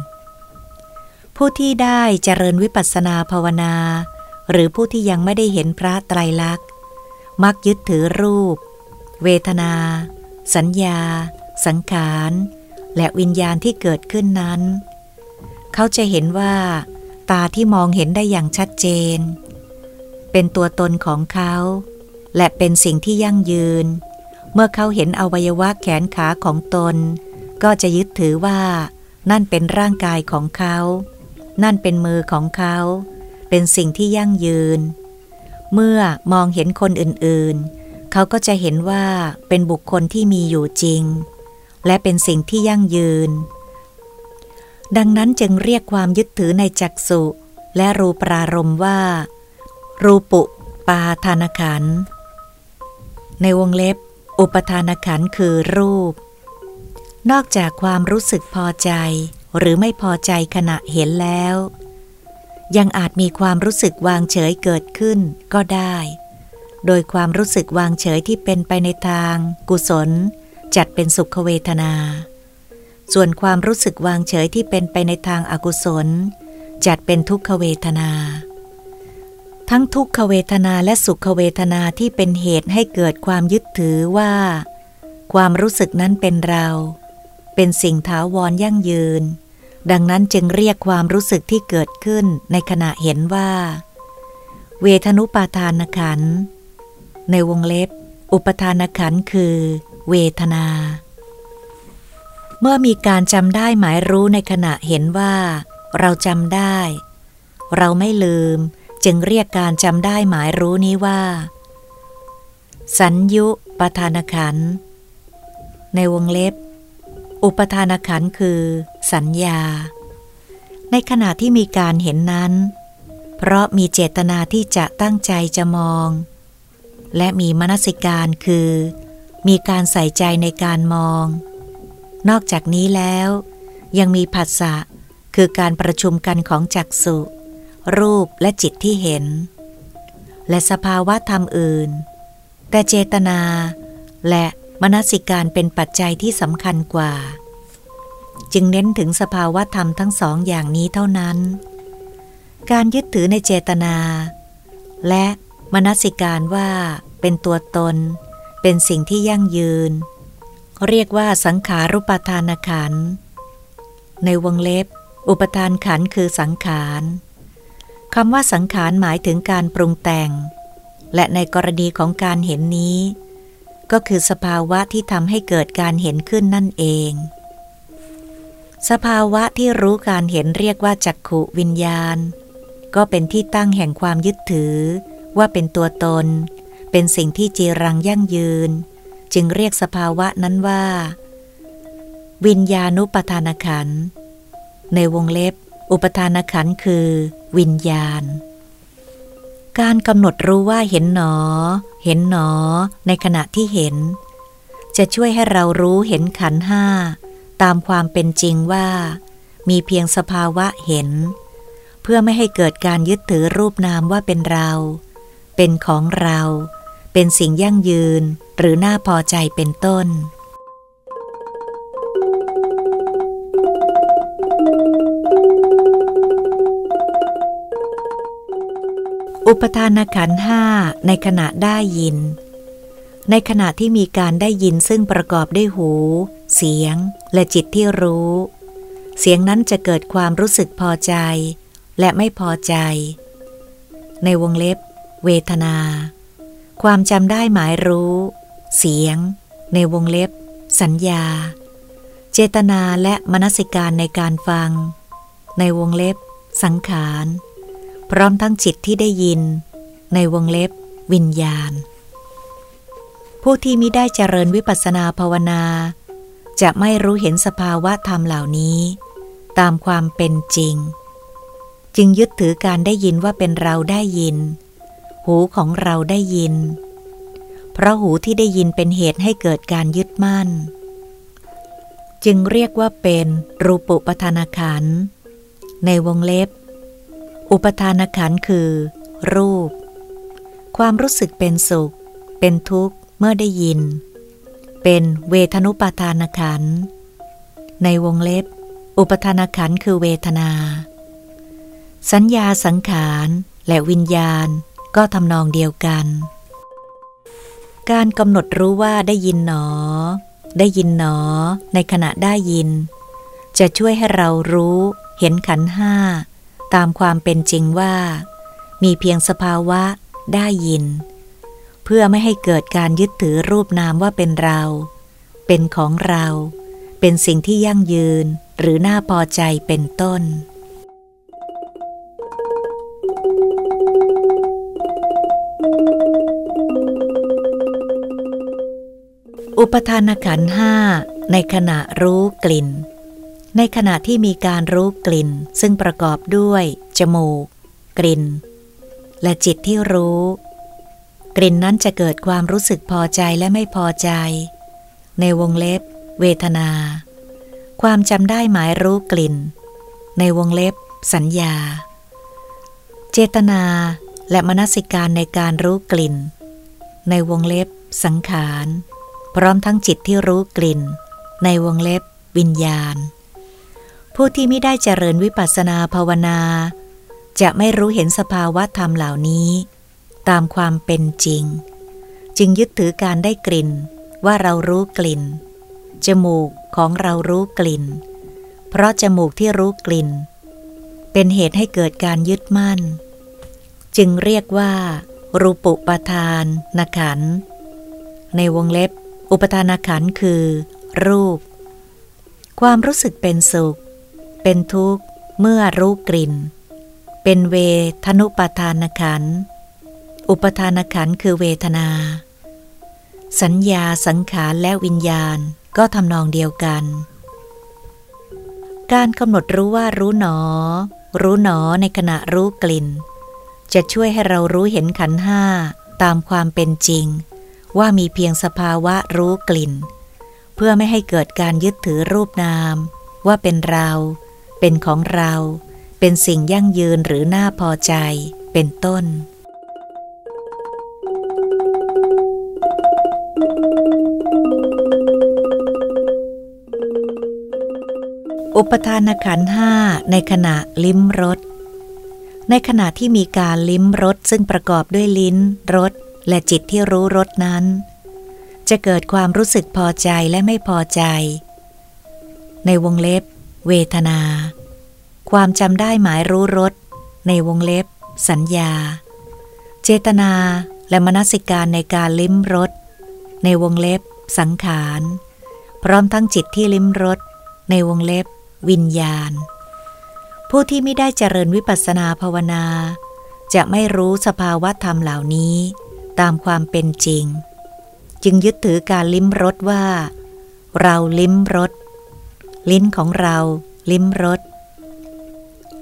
ผู้ที่ได้เจริญวิปัสสนาภาวนา หรือผู้ที่ยังไม่ได้เห็นพระไตรลักษณ์ มักยึดถือรูป เวทนา สัญญา สังขาร และวิญญาณที่เกิดขึ้นนั้น เขาจะเห็นว่า ตาที่มองเห็นได้อย่างชัดเจน เป็นตัวตนของเขา และเป็นสิ่งที่ยั่งยืน เมื่อเขาเห็นอวัยวะแขนขาของตน ก็จะยึดถือว่า นั่นเป็นร่างกายของเขา นั่นเป็นมือของเขา เป็นสิ่งที่ยั่งยืน เมื่อมองเห็นคนอื่นเขาก็จะเห็นว่าเป็นบุคคลที่มีอยู่จริง และเป็นสิ่งที่ยั่งยืน ดังนั้นจึงเรียกความยึดถือในจักสุและรูปรารมว่า รูปุปาทานขัน ในวงเล็บ อุปทานขันคือรูป นอกจากความรู้สึกพอใจหรือไม่พอใจขณะเห็นแล้ว ยังอาจมีความรู้สึกวางเฉยเกิดขึ้นก็ได้ โดยความรู้สึกวางเฉยที่เป็นไปในทาง กุศล จัดเป็นสุขเวทนา ส่วนความรู้สึกวางเฉยที่เป็นไปในทางอากุศล จัดเป็นทุกขเวทนา ทั้งทุกขเวทนาและสุขเวทนาที่เป็นเหตุให้เกิดความยึดถือว่า ความรู้สึกนั้นเป็นเรา เป็นสิ่งถาวรยั่งยืน ดังนั้นจึงเรียกความรู้สึกที่เกิดขึ้นในขณะเห็นว่า เวทนุปาทานขัน ในวงเล็บ อุปทานขันคือ เวทนา เมื่อมีการจำได้หมายรู้ในขณะเห็นว่า เราจำได้ เราไม่ลืม จึงเรียกการจำได้หมายรู้นี้ว่า สัญยุปทานขัน ในวงเล็บ อุปทานขันคือ สัญญา ในขณะที่มีการเห็นนั้น เพราะมีเจตนาที่จะตั้งใจจะมอง และมีมนสิการคือ มีการใส่ใจในการมอง นอกจากนี้แล้ว ยังมีผัสสะคือการประชุมกันของจักสุรูปและจิตที่เห็น และสภาวะธรรมอื่น แต่เจตนา และมนสิการเป็นปัจจัยที่สำคัญกว่า จึงเน้นถึงสภาวะธรรมทั้งสองอย่างนี้เท่านั้น การยึดถือในเจตนา และมนสิการว่าเป็นตัวตน เป็นสิ่งที่ยั่งยืน เรียกว่าสังขารุปทานขัน ในวงเล็บ อุปทานขันคือสังขารคำว่าสังขารหมายถึงการปรุงแต่ง และในกรณีของการเห็นนี้ ก็คือสภาวะที่ทำให้เกิดการเห็นขึ้นนั่นเอง สภาวะที่รู้การเห็นเรียกว่าจักขุวิญญาณ ก็เป็นที่ตั้งแห่งความยึดถือ ว่าเป็นตัวตน เป็นสิ่งที่จีรังยั่งยืน จึงเรียกสภาวะนั้นว่า วิญญาณุปทานขัน ในวงเล็บ อุปทานขันคือ วิญญาณ การกำหนดรู้ว่าเห็นหนอ เห็นหนอ ในขณะที่เห็น จะช่วยให้เรารู้เห็นขันห้า ตามความเป็นจริงว่า มีเพียงสภาวะเห็น เพื่อไม่ให้เกิดการยึดถือรูปนามว่าเป็นเรา เป็นของเรา เป็นสิ่งยั่งยืนหรือน่าพอใจเป็นต้น อุปทานขันห้าในขณะได้ยิน ในขณะที่มีการได้ยินซึ่งประกอบด้วยหู เสียง และจิตที่รู้ เสียงนั้นจะเกิดความรู้สึกพอใจ และไม่พอใจ ในวงเล็บ เวทนา ความจำได้หมายรู้ เสียง ในวงเล็บ สัญญา เจตนาและมนสิการในการฟัง ในวงเล็บ สังขาร พร้อมทั้งจิตที่ได้ยิน ในวงเล็บ วิญญาณ ผู้ที่มิได้เจริญวิปัสสนาภาวนา จะไม่รู้เห็นสภาวะธรรมเหล่านี้ ตามความเป็นจริง จึงยึดถือการได้ยินว่าเป็นเราได้ยิน หูของเราได้ยิน เพราะหูที่ได้ยินเป็นเหตุให้เกิดการยึดมั่น จึงเรียกว่าเป็นรูปุปทานขัน ในวงเล็บ อุปทานขันคือ รูป ความรู้สึกเป็นสุข เป็นทุกข์เมื่อได้ยิน เป็นเวทนุปทานขัน ในวงเล็บ อุปทานขันคือเวทนา สัญญาสังขารและวิญญาณ ก็ทำนองเดียวกัน การกำหนดรู้ว่าได้ยินหนอ ได้ยินหนอ ในขณะได้ยิน จะช่วยให้เรารู้เห็นขันห้า ตามความเป็นจริงว่า มีเพียงสภาวะได้ยิน เพื่อไม่ให้เกิดการยึดถือรูปนามว่าเป็นเรา เป็นของเรา เป็นสิ่งที่ยั่งยืนหรือน่าพอใจเป็นต้น อุปทานขันห้าในขณะรู้กลิ่น ในขณะที่มีการรู้กลิ่น ซึ่งประกอบด้วย จมูก กลิ่น และจิตที่รู้ กลิ่นนั้นจะเกิดความรู้สึกพอใจและไม่พอใจ ในวงเล็บ เวทนา ความจำได้หมายรู้กลิ่น ในวงเล็บ สัญญา เจตนาและมนสิการในการรู้กลิ่น ในวงเล็บ สังขาร พร้อมทั้งจิตที่รู้กลิ่น ในวงเล็บ วิญญาณ ผู้ที่ไม่ได้เจริญวิปัสสนาภาวนา จะไม่รู้เห็นสภาวะธรรมเหล่านี้ ตามความเป็นจริง จึงยึดถือการได้กลิ่น ว่าเรารู้กลิ่น จมูกของเรารู้กลิ่น เพราะจมูกที่รู้กลิ่น เป็นเหตุให้เกิดการยึดมั่น จึงเรียกว่า รูปุปทานนขันในวงเล็บ อุปทานขันคือ รูป ความรู้สึกเป็นสุข เป็นทุกข์ เมื่อรู้กลิ่น เป็นเวทนุปทานขัน อุปทานขันคือเวทนา สัญญาสังขารและวิญญาณก็ทำนองเดียวกัน การกำหนดรู้ว่ารู้หนอ รู้หนอในขณะรู้กลิ่น จะช่วยให้เรารู้เห็นขันห้าตามความเป็นจริง ว่ามีเพียงสภาวะรู้กลิ่น เพื่อไม่ให้เกิดการยึดถือรูปนาม ว่าเป็นเรา เป็นของเรา เป็นสิ่งยั่งยืนหรือน่าพอใจ เป็นต้น อุปทานขันห้าในขณะลิ้มรสในขณะที่มีการลิ้มรสซึ่งประกอบด้วยลิ้นรส และจิตที่รู้รสนั้น จะเกิดความรู้สึกพอใจและไม่พอใจ ในวงเล็บ เวทนา ความจำได้หมายรู้รสในวงเล็บ สัญญา เจตนาและมนสิการในการลิ้มรสในวงเล็บ สังขาร พร้อมทั้งจิตที่ลิ้มรสในวงเล็บ วิญญาณ ผู้ที่ไม่ได้เจริญวิปัสสนาภาวนา จะไม่รู้สภาวะธรรมเหล่านี้ ตามความเป็นจริง จึงยึดถือการลิ้มรสว่า เราลิ้มรสลิ้นของเราลิ้มรส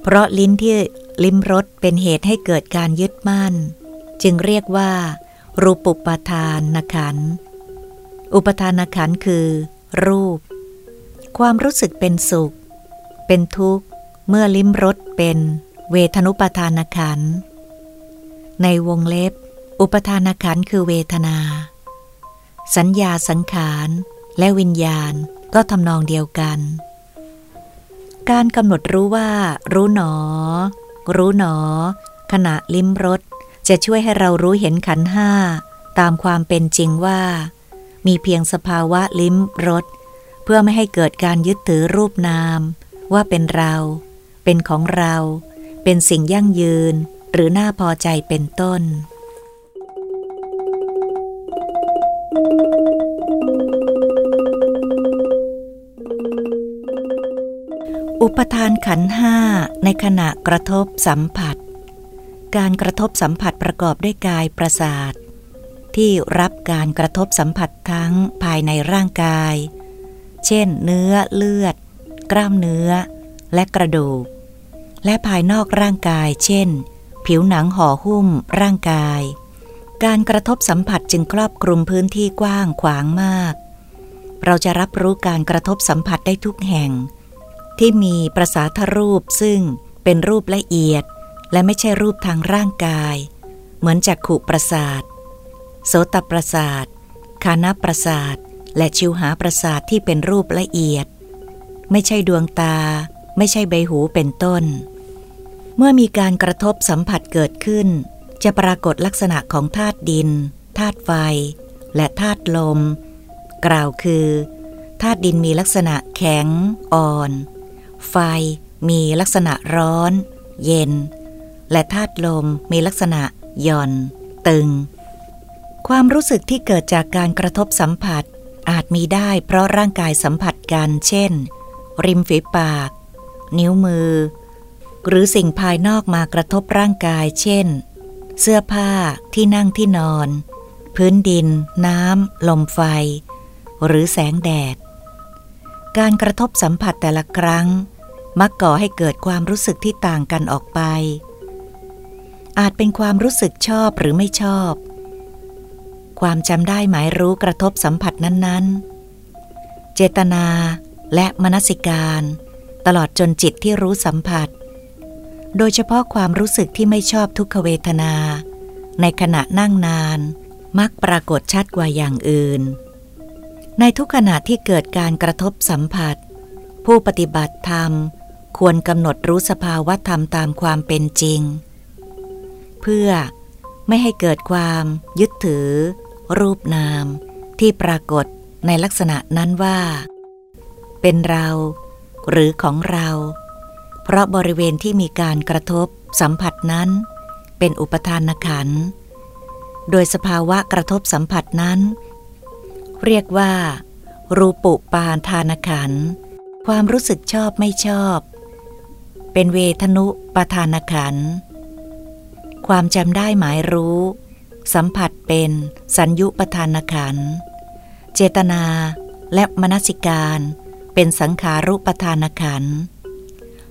เพราะลิ้นที่ลิ้มรสเป็นเหตุให้เกิดการยึดมั่น จึงเรียกว่า รูปุปทานนขัน อุปทานขันคือ รูป ความรู้สึกเป็นสุข เป็นทุกข์ เมื่อลิ้มรสเป็นเวทนุปทานขัน ในวงเล็บ อุปทานขันคือเวทนา สัญญาสังขารและวิญญาณก็ทำนองเดียวกัน การกำหนดรู้ว่า รู้หนอ รู้หนอ ขณะลิ้มรสจะช่วยให้เรารู้เห็นขันห้า ตามความเป็นจริงว่า มีเพียงสภาวะลิ้มรสเพื่อไม่ให้เกิดการยึดถือรูปนาม ว่าเป็นเรา เป็นของเรา เป็นสิ่งยั่งยืน หรือน่าพอใจเป็นต้น อุปทานขันห้าในขณะกระทบสัมผัส การกระทบสัมผัสประกอบด้วยกายประสาท ที่รับการกระทบสัมผัสทั้งภายในร่างกาย เช่น เนื้อเลือด กล้ามเนื้อ และกระดูก และภายนอกร่างกาย เช่น ผิวหนังห่อหุ้มร่างกาย การกระทบสัมผัสจึงครอบคลุมพื้นที่กว้างขวางมาก เราจะรับรู้การกระทบสัมผัสได้ทุกแห่ง ที่มีประสาทรูปซึ่งเป็นรูปละเอียด และไม่ใช่รูปทางร่างกาย เหมือนจากขุประสาท โสตประสาทคานาประสาท และชิวหาประสาทที่เป็นรูปละเอียด ไม่ใช่ดวงตา ไม่ใช่ใบหูเป็นต้น เมื่อมีการกระทบสัมผัสเกิดขึ้น จะปรากฏลักษณะของธาตุดินธาตุไฟ และธาตุลม กล่าวคือธาตุดินมีลักษณะแข็ง อ่อน ไฟมีลักษณะร้อน เย็น และธาตุลมมีลักษณะหย่อน ตึง ความรู้สึกที่เกิดจากการกระทบสัมผัสอาจมีได้เพราะร่างกายสัมผัสกัน เช่น ริมฝีปาก นิ้วมือ หรือสิ่งภายนอกมากระทบร่างกาย เช่น เสื้อผ้าที่นั่งที่นอน พื้นดิน น้ำ ลมไฟ หรือแสงแดด การกระทบสัมผัสแต่ละครั้ง มักก่อให้เกิดความรู้สึกที่ต่างกันออกไป อาจเป็นความรู้สึกชอบหรือไม่ชอบ ความจำได้หมายรู้กระทบสัมผัสนั้นๆ เจตนาและมนสิการ ตลอดจนจิตที่รู้สัมผัส โดยเฉพาะความรู้สึกที่ไม่ชอบทุกขเวทนา ในขณะนั่งนาน มักปรากฏชัดกว่าอย่างอื่น ในทุกขณะที่เกิดการกระทบสัมผัส ผู้ปฏิบัติธรรม ควรกำหนดรู้สภาวะธรรมตามความเป็นจริง เพื่อไม่ให้เกิดความยึดถือ รูปนาม ที่ปรากฏในลักษณะนั้นว่า เป็นเรา หรือของเรา เพราะบริเวณที่มีการกระทบสัมผัสนั้น เป็นอุปทานขัน โดยสภาวะกระทบสัมผัสนั้น เรียกว่า รูปุปานทานขัน ความรู้สึกชอบไม่ชอบ เป็นเวทนุปทานขัน ความจำได้หมายรู้ สัมผัสเป็นสัญยุปทานขัน เจตนาและมนสิการ เป็นสังขารุปทานขัน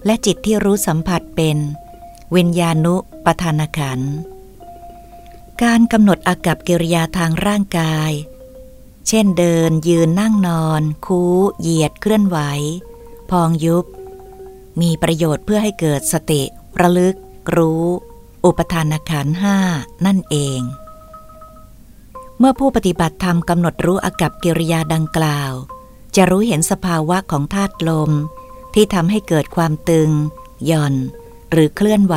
และจิตที่รู้สัมผัสเป็นวิญญาณุปทานขัน การกำหนดอากับกิริยาทางร่างกาย เช่นเดินยืนนั่งนอน คู้ เหยียดเคลื่อนไหว พองยุบ มีประโยชน์เพื่อให้เกิดสติ ระลึก รู้ อุปทานขันห้านั่นเอง เมื่อผู้ปฏิบัติธรรมกำหนดรู้อากับกิริยาดังกล่าว จะรู้เห็นสภาวะของธาตุลม ที่ทำให้เกิดความตึง หย่อน หรือเคลื่อนไหว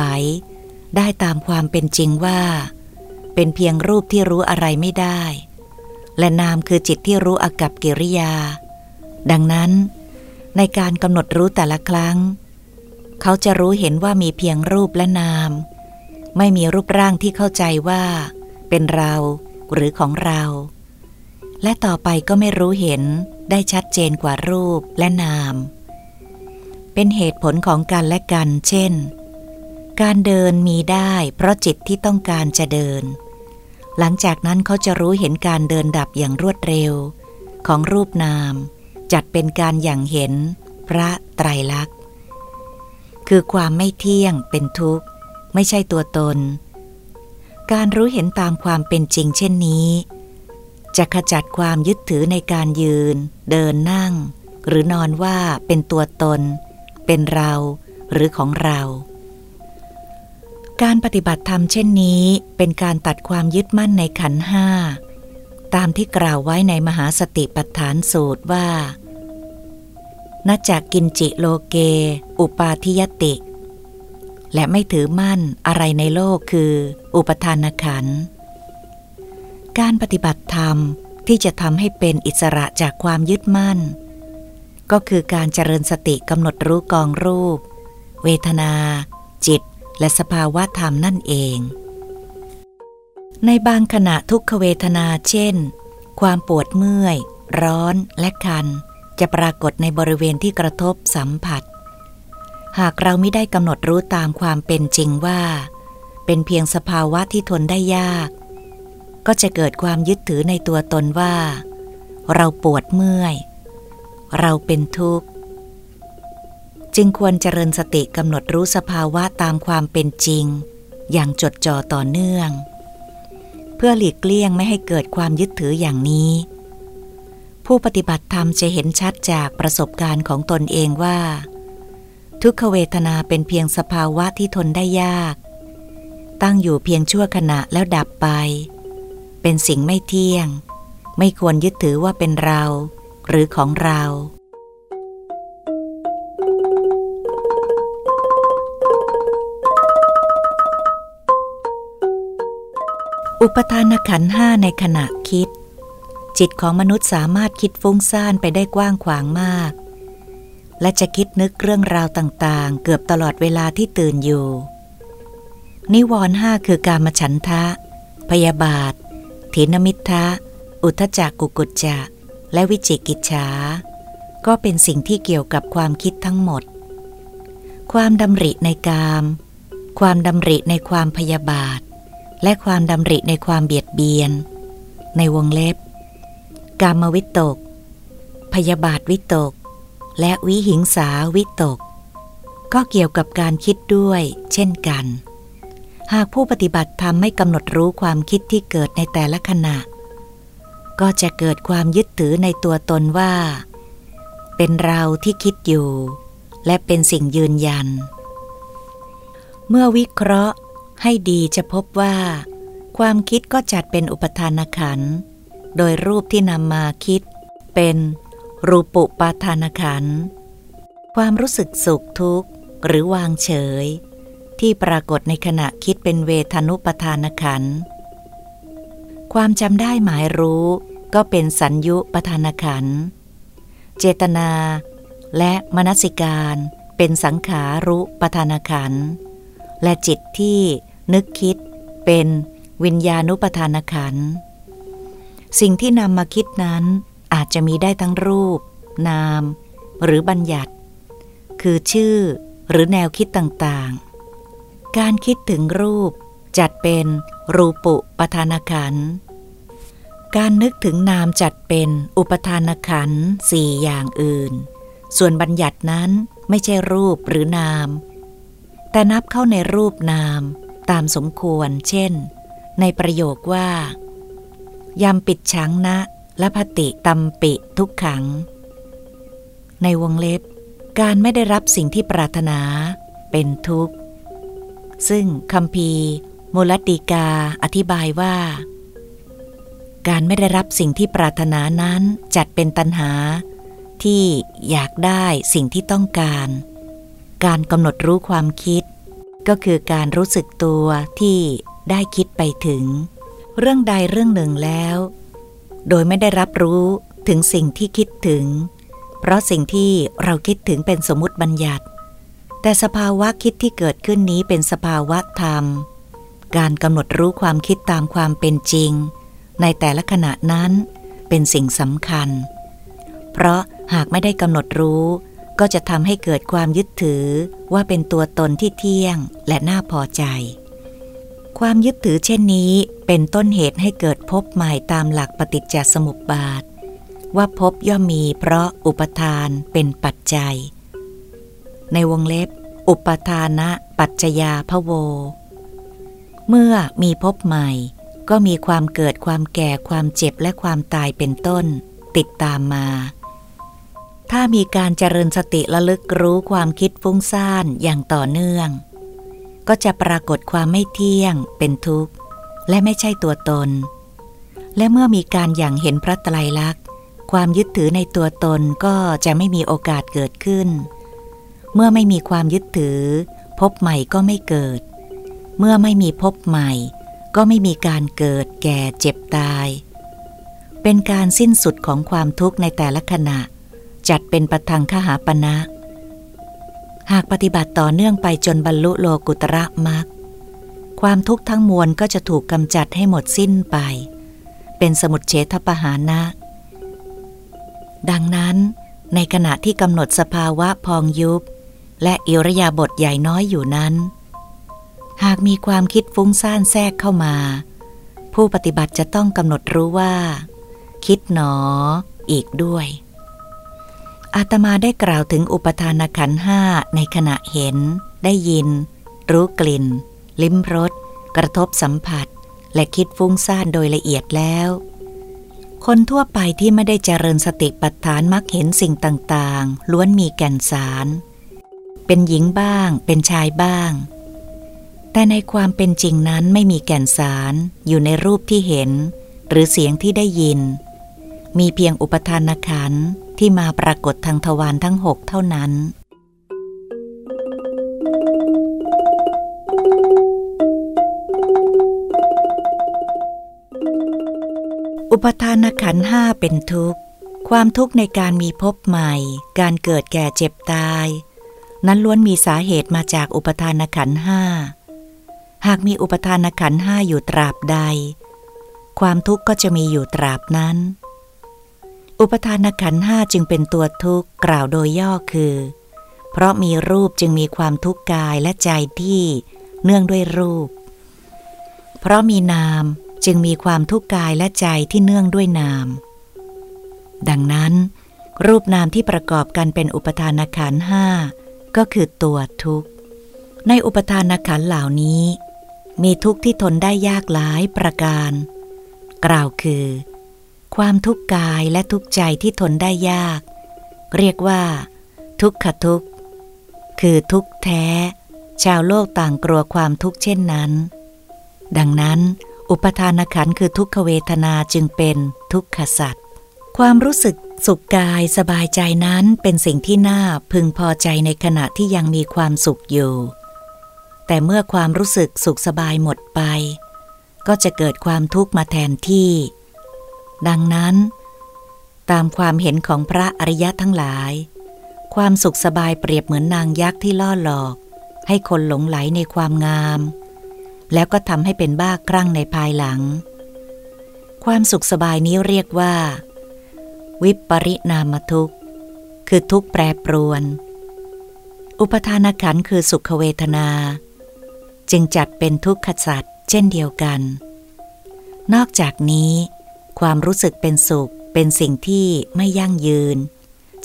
ได้ตามความเป็นจริงว่า เป็นเพียงรูปที่รู้อะไรไม่ได้ และนามคือจิตที่รู้อากับกิริยา ดังนั้น ในการกำหนดรู้แต่ละครั้ง เขาจะรู้เห็นว่ามีเพียงรูปและนาม ไม่มีรูปร่างที่เข้าใจว่า เป็นเราหรือของเรา และต่อไปก็ไม่รู้เห็นได้ชัดเจนกว่ารูปและนาม เป็นเหตุผลของการและกัน เช่น การเดินมีได้เพราะจิตที่ต้องการจะเดิน หลังจากนั้นเขาจะรู้เห็นการเดินดับอย่างรวดเร็ว ของรูปนาม จัดเป็นการอย่างเห็น พระไตรลักษณ์ คือความไม่เที่ยงเป็นทุกข์ ไม่ใช่ตัวตน การรู้เห็นตามความเป็นจริงเช่นนี้จะขจัดความยึดถือในการยืน เดินนั่ง หรือนอนว่าเป็นตัวตน เป็นเราหรือของเรา การปฏิบัติธรรมเช่นนี้เป็นการตัดความยึดมั่นในขันห้า ตามที่กล่าวไว้ในมหาสติปัฏฐานสูตรว่านจากกินจิโลเก อุปาทิยติ และไม่ถือมั่นอะไรในโลกคือ อุปทานขัน การปฏิบัติธรรมที่จะทำให้เป็นอิสระจากความยึดมั่น ก็คือการเจริญสติกำหนดรู้กองรูป เวทนา จิต และสภาวะธรรมนั่นเอง ในบางขณะทุกขเวทนาเช่น ความปวดเมื่อย ร้อนและคัน จะปรากฏในบริเวณที่กระทบสัมผัส หากเราไม่ได้กำหนดรู้ตามความเป็นจริงว่า เป็นเพียงสภาวะที่ทนได้ยาก ก็จะเกิดความยึดถือในตัวตนว่า เราปวดเมื่อย เราเป็นทุกข์ จึงควรเจริญสติกำหนดรู้สภาวะตามความเป็นจริง อย่างจดจ่อต่อเนื่อง เพื่อหลีกเลี่ยงไม่ให้เกิดความยึดถืออย่างนี้ ผู้ปฏิบัติธรรมจะเห็นชัดจากประสบการณ์ของตนเองว่า ทุกขเวทนาเป็นเพียงสภาวะที่ทนได้ยาก ตั้งอยู่เพียงชั่วขณะแล้วดับไป เป็นสิ่งไม่เที่ยง ไม่ควรยึดถือว่าเป็นเรา หรือของเรา อุปทานขันห้าในขณะคิด จิตของมนุษย์สามารถคิดฟุ้งซ่านไปได้กว้างขวางมาก และจะคิดนึกเรื่องราวต่างๆ เกือบตลอดเวลาที่ตื่นอยู่ นิวรณ์ห้าคือการมฉันทะ พยาบาทถินมิทะอุทจักกุกุจจะ และวิจิกิจฉาก็เป็นสิ่งที่เกี่ยวกับความคิดทั้งหมด ความดำริในกาม ความดำริในความพยาบาท และความดำริในความเบียดเบียน ในวงเล็บ กามวิตก พยาบาทวิตก และวิหิงสาวิตก ก็เกี่ยวกับการคิดด้วย เช่นกัน หากผู้ปฏิบัติธรรมไม่กำหนดรู้ความคิดที่เกิดในแต่ละขณะ ก็จะเกิดความยึดถือในตัวตนว่า เป็นเราที่คิดอยู่ และเป็นสิ่งยืนยัน เมื่อวิเคราะห์ให้ดีจะพบว่า ความคิดก็จัดเป็นอุปทานขัน โดยรูปที่นำมาคิด เป็นรูปุปาทานขัน ความรู้สึกสุขทุกข์หรือวางเฉย ที่ปรากฏในขณะคิดเป็นเวทนุปทานขันธ์ ความจำได้หมายรู้ก็เป็นสัญยุปทานขัน เจตนา และมนสิการเป็นสังขารุปทานขัน และจิตที่นึกคิดเป็นวิญญาณุปทานขัน สิ่งที่นำมาคิดนั้นอาจจะมีได้ทั้งรูป นาม หรือบัญญัติ คือชื่อหรือแนวคิดต่างๆ การคิดถึงรูป จัดเป็นรูปุปทานขัน การนึกถึงนามจัดเป็นอุปทานขันสี่อย่างอื่น ส่วนบัญญัตินั้นไม่ใช่รูปหรือนาม แต่นับเข้าในรูปนามตามสมควร เช่น ในประโยคว่ายำปิดช้างนะและพติตัมปิทุกขัง ในวงเล็บ การไม่ได้รับสิ่งที่ปรารถนาเป็นทุกข์ ซึ่งคำพี มูลติกาอธิบายว่า การไม่ได้รับสิ่งที่ปรารถนานั้นจัดเป็นตัณหา ที่อยากได้สิ่งที่ต้องการ การกำหนดรู้ความคิด ก็คือการรู้สึกตัวที่ได้คิดไปถึง เรื่องใดเรื่องหนึ่งแล้ว โดยไม่ได้รับรู้ถึงสิ่งที่คิดถึง เพราะสิ่งที่เราคิดถึงเป็นสมมติบัญญัติ แต่สภาวะคิดที่เกิดขึ้นนี้เป็นสภาวะธรรม การกำหนดรู้ความคิดตามความเป็นจริง ในแต่ละขณะนั้นเป็นสิ่งสำคัญ เพราะหากไม่ได้กำหนดรู้ ก็จะทำให้เกิดความยึดถือว่าเป็นตัวตนที่เที่ยงและน่าพอใจ ความยึดถือเช่นนี้เป็นต้นเหตุให้เกิดพบใหม่ตามหลักปฏิจจสมุปบาท ว่าพบย่อมมีเพราะอุปทานเป็นปัจจัย ในวงเล็บ อุปทานะปัจจยาพโว เมื่อมีพบใหม่ ก็มีความเกิดความแก่ความเจ็บและความตายเป็นต้น ติดตามมา ถ้ามีการเจริญสติระลึกรู้ความคิดฟุ้งซ่านอย่างต่อเนื่อง ก็จะปรากฏความไม่เที่ยง เป็นทุกข์ และไม่ใช่ตัวตน และเมื่อมีการอย่างเห็นพระไตรลักษณ์ ความยึดถือในตัวตนก็จะไม่มีโอกาสเกิดขึ้น เมื่อไม่มีความยึดถือ พบใหม่ก็ไม่เกิด เมื่อไม่มีพบใหม่ ก็ไม่มีการเกิดแก่เจ็บตาย เป็นการสิ้นสุดของความทุกข์ในแต่ละขณะ จัดเป็นปทังคหาปณะหากปฏิบัติต่อเนื่องไปจนบรรลุโลกุตระมักความทุกข์ทั้งมวลก็จะถูกกำจัดให้หมดสิ้นไป เป็นสมุดเฉทปหานะ ดังนั้น ในขณะที่กำหนดสภาวะพองยุบ และอิรยาบทใหญ่น้อยอยู่นั้น หากมีความคิดฟุ้งซ่านแทรกเข้ามา ผู้ปฏิบัติจะต้องกำหนดรู้ว่า คิดหนอ อีกด้วย อาตมาได้กล่าวถึงอุปทานขันห้าในขณะเห็น ได้ยิน รู้กลิ่น ลิ้มรส กระทบสัมผัส และคิดฟุ้งซ่านโดยละเอียดแล้ว คนทั่วไปที่ไม่ได้เจริญสติปัฏฐานมักเห็นสิ่งต่าง ๆ ล้วนมีแก่นสาร เป็นหญิงบ้าง เป็นชายบ้าง แต่ในความเป็นจริงนั้นไม่มีแก่นสารอยู่ในรูปที่เห็น หรือเสียงที่ได้ยิน มีเพียงอุปทานขันที่มาปรากฏทางทวารทั้งหกเท่านั้น อุปทานขันห้าเป็นทุกข์ ความทุกข์ในการมีพบใหม่ การเกิดแก่เจ็บตาย นั้นล้วนมีสาเหตุมาจากอุปทานขันห้า หากมีอุปทานขันห้าอยู่ตราบใด ความทุกข์ก็จะมีอยู่ตราบนั้น อุปทานขันห้าจึงเป็นตัวทุกข์กล่าวโดยย่อคือ เพราะมีรูปจึงมีความทุกข์กายและใจที่เนื่องด้วยรูป เพราะมีนามจึงมีความทุกข์กายและใจที่เนื่องด้วยนาม ดังนั้น รูปนามที่ประกอบกันเป็นอุปทานขันห้าก็คือตัวทุกข์ในอุปทานขันเหล่านี้ มีทุกข์ที่ทนได้ยากหลายประการ กล่าวคือ ความทุกข์กายและทุกข์ใจที่ทนได้ยาก เรียกว่า ทุกขทุกข์ คือทุกข์แท้ ชาวโลกต่างกลัวความทุกข์เช่นนั้น ดังนั้น อุปทานขันคือทุกขเวทนาจึงเป็นทุกขสัตว์ความรู้สึกสุขกายสบายใจนั้นเป็นสิ่งที่น่าพึงพอใจในขณะที่ยังมีความสุขอยู่ แต่เมื่อความรู้สึกสุขสบายหมดไป ก็จะเกิดความทุกข์มาแทนที่ ดังนั้น ตามความเห็นของพระอริยะทั้งหลาย ความสุขสบายเปรียบเหมือนนางยักษ์ที่ล่อหลอก ให้คนหลงไหลในความงาม แล้วก็ทำให้เป็นบ้าคลั่งในภายหลัง ความสุขสบายนี้เรียกว่า วิปริณามทุกข์ คือทุกข์แปรปรวนอุปทานขันคือสุขเวทนา จึงจัดเป็นทุกขสัตว์เช่นเดียวกัน นอกจากนี้ ความรู้สึกเป็นสุขเป็นสิ่งที่ไม่ยั่งยืน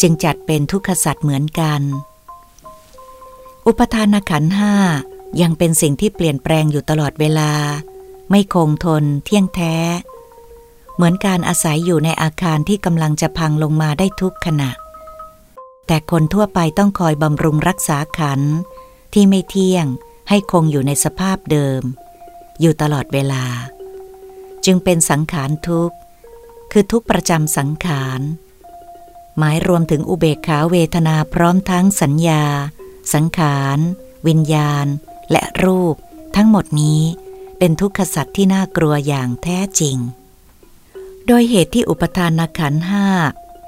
จึงจัดเป็นทุกขสัตว์เหมือนกัน อุปทานขันห้ายังเป็นสิ่งที่เปลี่ยนแปลงอยู่ตลอดเวลา ไม่คงทนเที่ยงแท้ เหมือนการอาศัยอยู่ในอาคารที่กำลังจะพังลงมาได้ทุกขณะ แต่คนทั่วไปต้องคอยบำรุงรักษาขันที่ไม่เที่ยง ให้คงอยู่ในสภาพเดิม อยู่ตลอดเวลา จึงเป็นสังขารทุกข์ คือทุกประจำสังขาร หมายรวมถึงอุเบกขาเวทนาพร้อมทั้งสัญญา สังขาร วิญญาณ และรูป ทั้งหมดนี้เป็นทุกขสัตว์ที่น่ากลัวอย่างแท้จริง โดยเหตุที่อุปทานขันห้า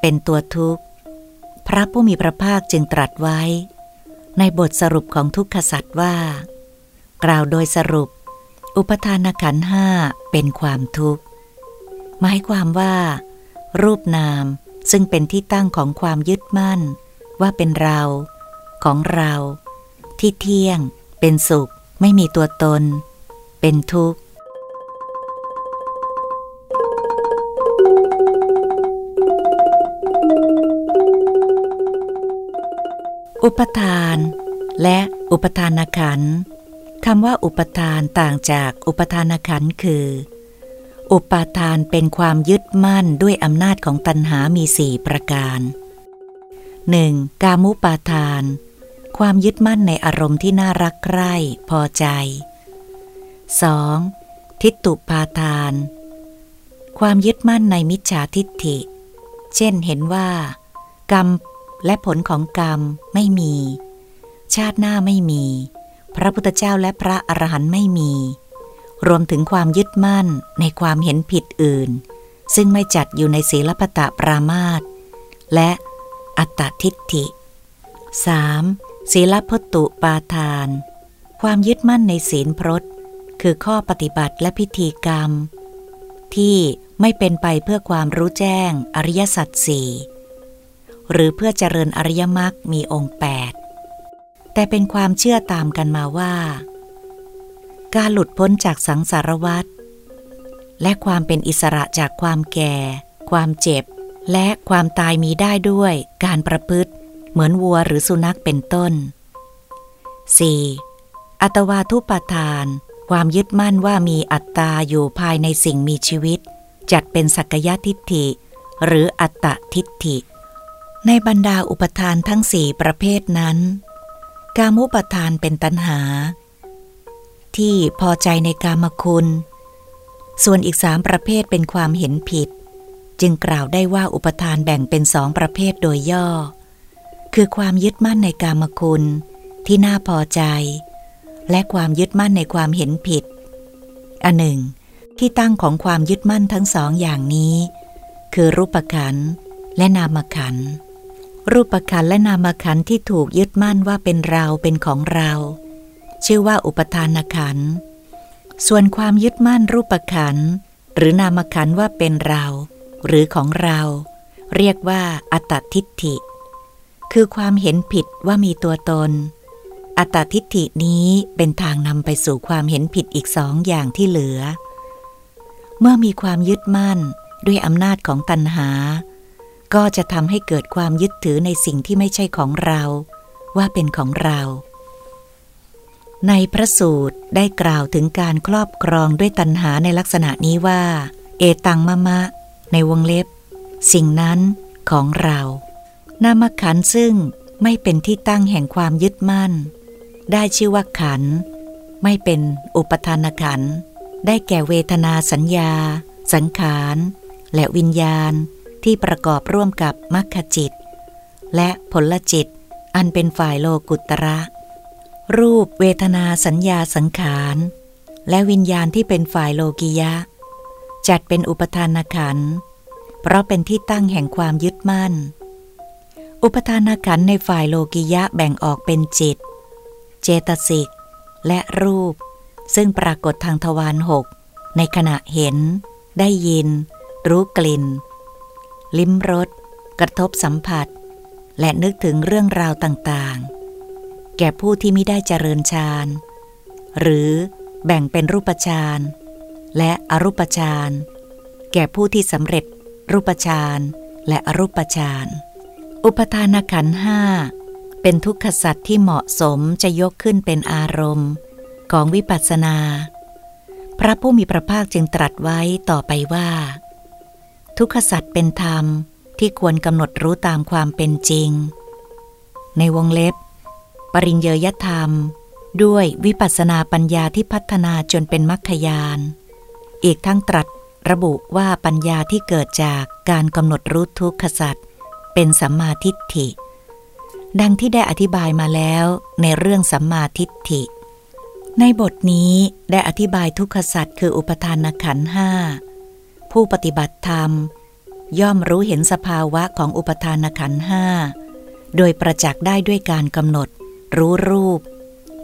เป็นตัวทุกข์ พระผู้มีพระภาคจึงตรัสไว้ ในบทสรุปของทุกขสัตว์ว่า กล่าวโดยสรุป อุปทานขันห้าเป็นความทุกข์ หมายความว่า รูปนามซึ่งเป็นที่ตั้งของความยึดมั่น ว่าเป็นเรา ของเรา ที่เที่ยง เป็นสุข ไม่มีตัวตน เป็นทุกข์ อุปทาน และอุปทานขันคำว่าอุปทานต่างจากอุปทานขันคือ อุปทานเป็นความยึดมั่นด้วยอำนาจของตัณหามีสี่ประการ 1. กามุปาทาน ความยึดมั่นในอารมณ์ที่น่ารักใคร่พอใจ 2. ทิฏตุปาทาน ความยึดมั่นในมิจฉาทิฏฐิ เช่นเห็นว่ากรรม และผลของกรรมไม่มี ชาติหน้าไม่มี พระพุทธเจ้าและพระอรหันต์ไม่มี รวมถึงความยึดมั่นในความเห็นผิดอื่น ซึ่งไม่จัดอยู่ในศีลปตะปรามาตและอัตตทิฏฐิ 3. ศีลพตุปาทาน ความยึดมั่นในศีลพรตคือข้อปฏิบัติและพิธีกรรม ที่ไม่เป็นไปเพื่อความรู้แจ้งอริยสัจสี่ หรือเพื่อเจริญอริยมรรคมีองค์แปดแต่เป็นความเชื่อตามกันมาว่า การหลุดพ้นจากสังสารวัฏและความเป็นอิสระจากความแก่ ความเจ็บ และความตายมีได้ด้วยการประพฤติ เหมือนวัวหรือสุนัขเป็นต้น 4. อัตวาทุปทาน ความยึดมั่นว่ามีอัตตาอยู่ภายในสิ่งมีชีวิต จัดเป็นสักยะทิฏฐิ หรืออัตตทิฏฐิ ในบรรดาอุปทานทั้งสี่ประเภทนั้น กามุปทานเป็นตัณหา ที่พอใจในกามคุณ ส่วนอีกสามประเภทเป็นความเห็นผิด จึงกล่าวได้ว่าอุปทานแบ่งเป็นสองประเภทโดยย่อ คือความยึดมั่นในกามคุณที่น่าพอใจ และความยึดมั่นในความเห็นผิด อันหนึ่ง ที่ตั้งของความยึดมั่นทั้งสองอย่างนี้ คือรูปขันธ์และนามขันธ์ รูปขันและนามขันที่ถูกยึดมั่นว่าเป็นเราเป็นของเรา ชื่อว่าอุปทานขัน ส่วนความยึดมั่นรูปขันหรือนามขันว่าเป็นเรา หรือของเรา เรียกว่าอัตตทิฏฐิ คือความเห็นผิดว่ามีตัวตน อัตตทิฏฐินี้เป็นทางนำไปสู่ความเห็นผิดอีกสองอย่างที่เหลือ เมื่อมีความยึดมั่นด้วยอำนาจของตัณหา ก็จะทำให้เกิดความยึดถือในสิ่งที่ไม่ใช่ของเรา ว่าเป็นของเรา ในพระสูตรได้กล่าวถึงการครอบครองด้วยตัณหาในลักษณะนี้ว่า เอตังมะมะ ในวงเล็บ สิ่งนั้นของเรา นามขันซึ่งไม่เป็นที่ตั้งแห่งความยึดมั่น ได้ชื่อว่าขัน ไม่เป็นอุปทานขัน ได้แก่เวทนาสัญญา สังขาร และวิญญาณ ที่ประกอบร่วมกับมรรคจิต และผลจิต อันเป็นฝ่ายโลกุตระ รูปเวทนาสัญญาสังขาร และวิญญาณที่เป็นฝ่ายโลกิยะ จัดเป็นอุปทานขัน เพราะเป็นที่ตั้งแห่งความยึดมั่น อุปทานขันในฝ่ายโลกิยะแบ่งออกเป็นจิต เจตสิก และรูป ซึ่งปรากฏทางทวารหกในขณะเห็น ได้ยิน รู้กลิ่น ลิ้มรส กระทบสัมผัส และนึกถึงเรื่องราวต่างๆ แก่ผู้ที่ไม่ได้เจริญฌาน หรือแบ่งเป็นรูปฌานและอรูปฌาน แก่ผู้ที่สำเร็จรูปฌานและอรูปฌาน อุปทานขันห้าเป็นทุกขสัตว์ที่เหมาะสมจะยกขึ้นเป็นอารมณ์ของวิปัสสนา พระผู้มีพระภาคจึงตรัสไว้ต่อไปว่า ทุกขสัตว์เป็นธรรมที่ควรกำหนดรู้ตามความเป็นจริง ในวงเล็บ ปริญเยยธรรม ด้วยวิปัสสนาปัญญาที่พัฒนาจนเป็นมรรคยาน อีกทั้งตรัสระบุว่าปัญญาที่เกิดจากการกำหนดรู้ทุกขสัตว์เป็นสัมมาทิฏฐิ ดังที่ได้อธิบายมาแล้วในเรื่องสัมมาทิฏฐิ ในบทนี้ได้อธิบายทุกขสัตว์คืออุปทานขันห้า ผู้ปฏิบัติธรรม ย่อมรู้เห็นสภาวะของอุปทานขันห้าโดยประจักษ์ได้ด้วยการกำหนด รู้รูป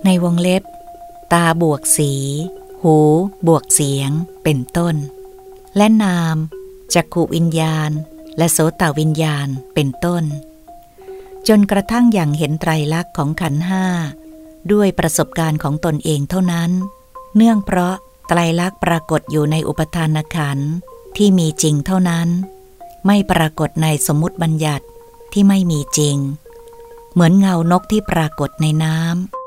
ในวงเล็บ ตาบวกสี หู บวกเสียง เป็นต้น และนามจักขุวิญญาณ และโสตวิญญาณเป็นต้น จนกระทั่งอย่างเห็นไตรลักษณ์ของขันห้าด้วยประสบการณ์ของตนเองเท่านั้น เนื่องเพราะไตรลักษณ์ปรากฏอยู่ในอุปทานขันธ์ ที่มีจริงเท่านั้น ไม่ปรากฏในสมมติบัญญัติที่ไม่มีจริง เหมือนเงานกที่ปรากฏในน้ำ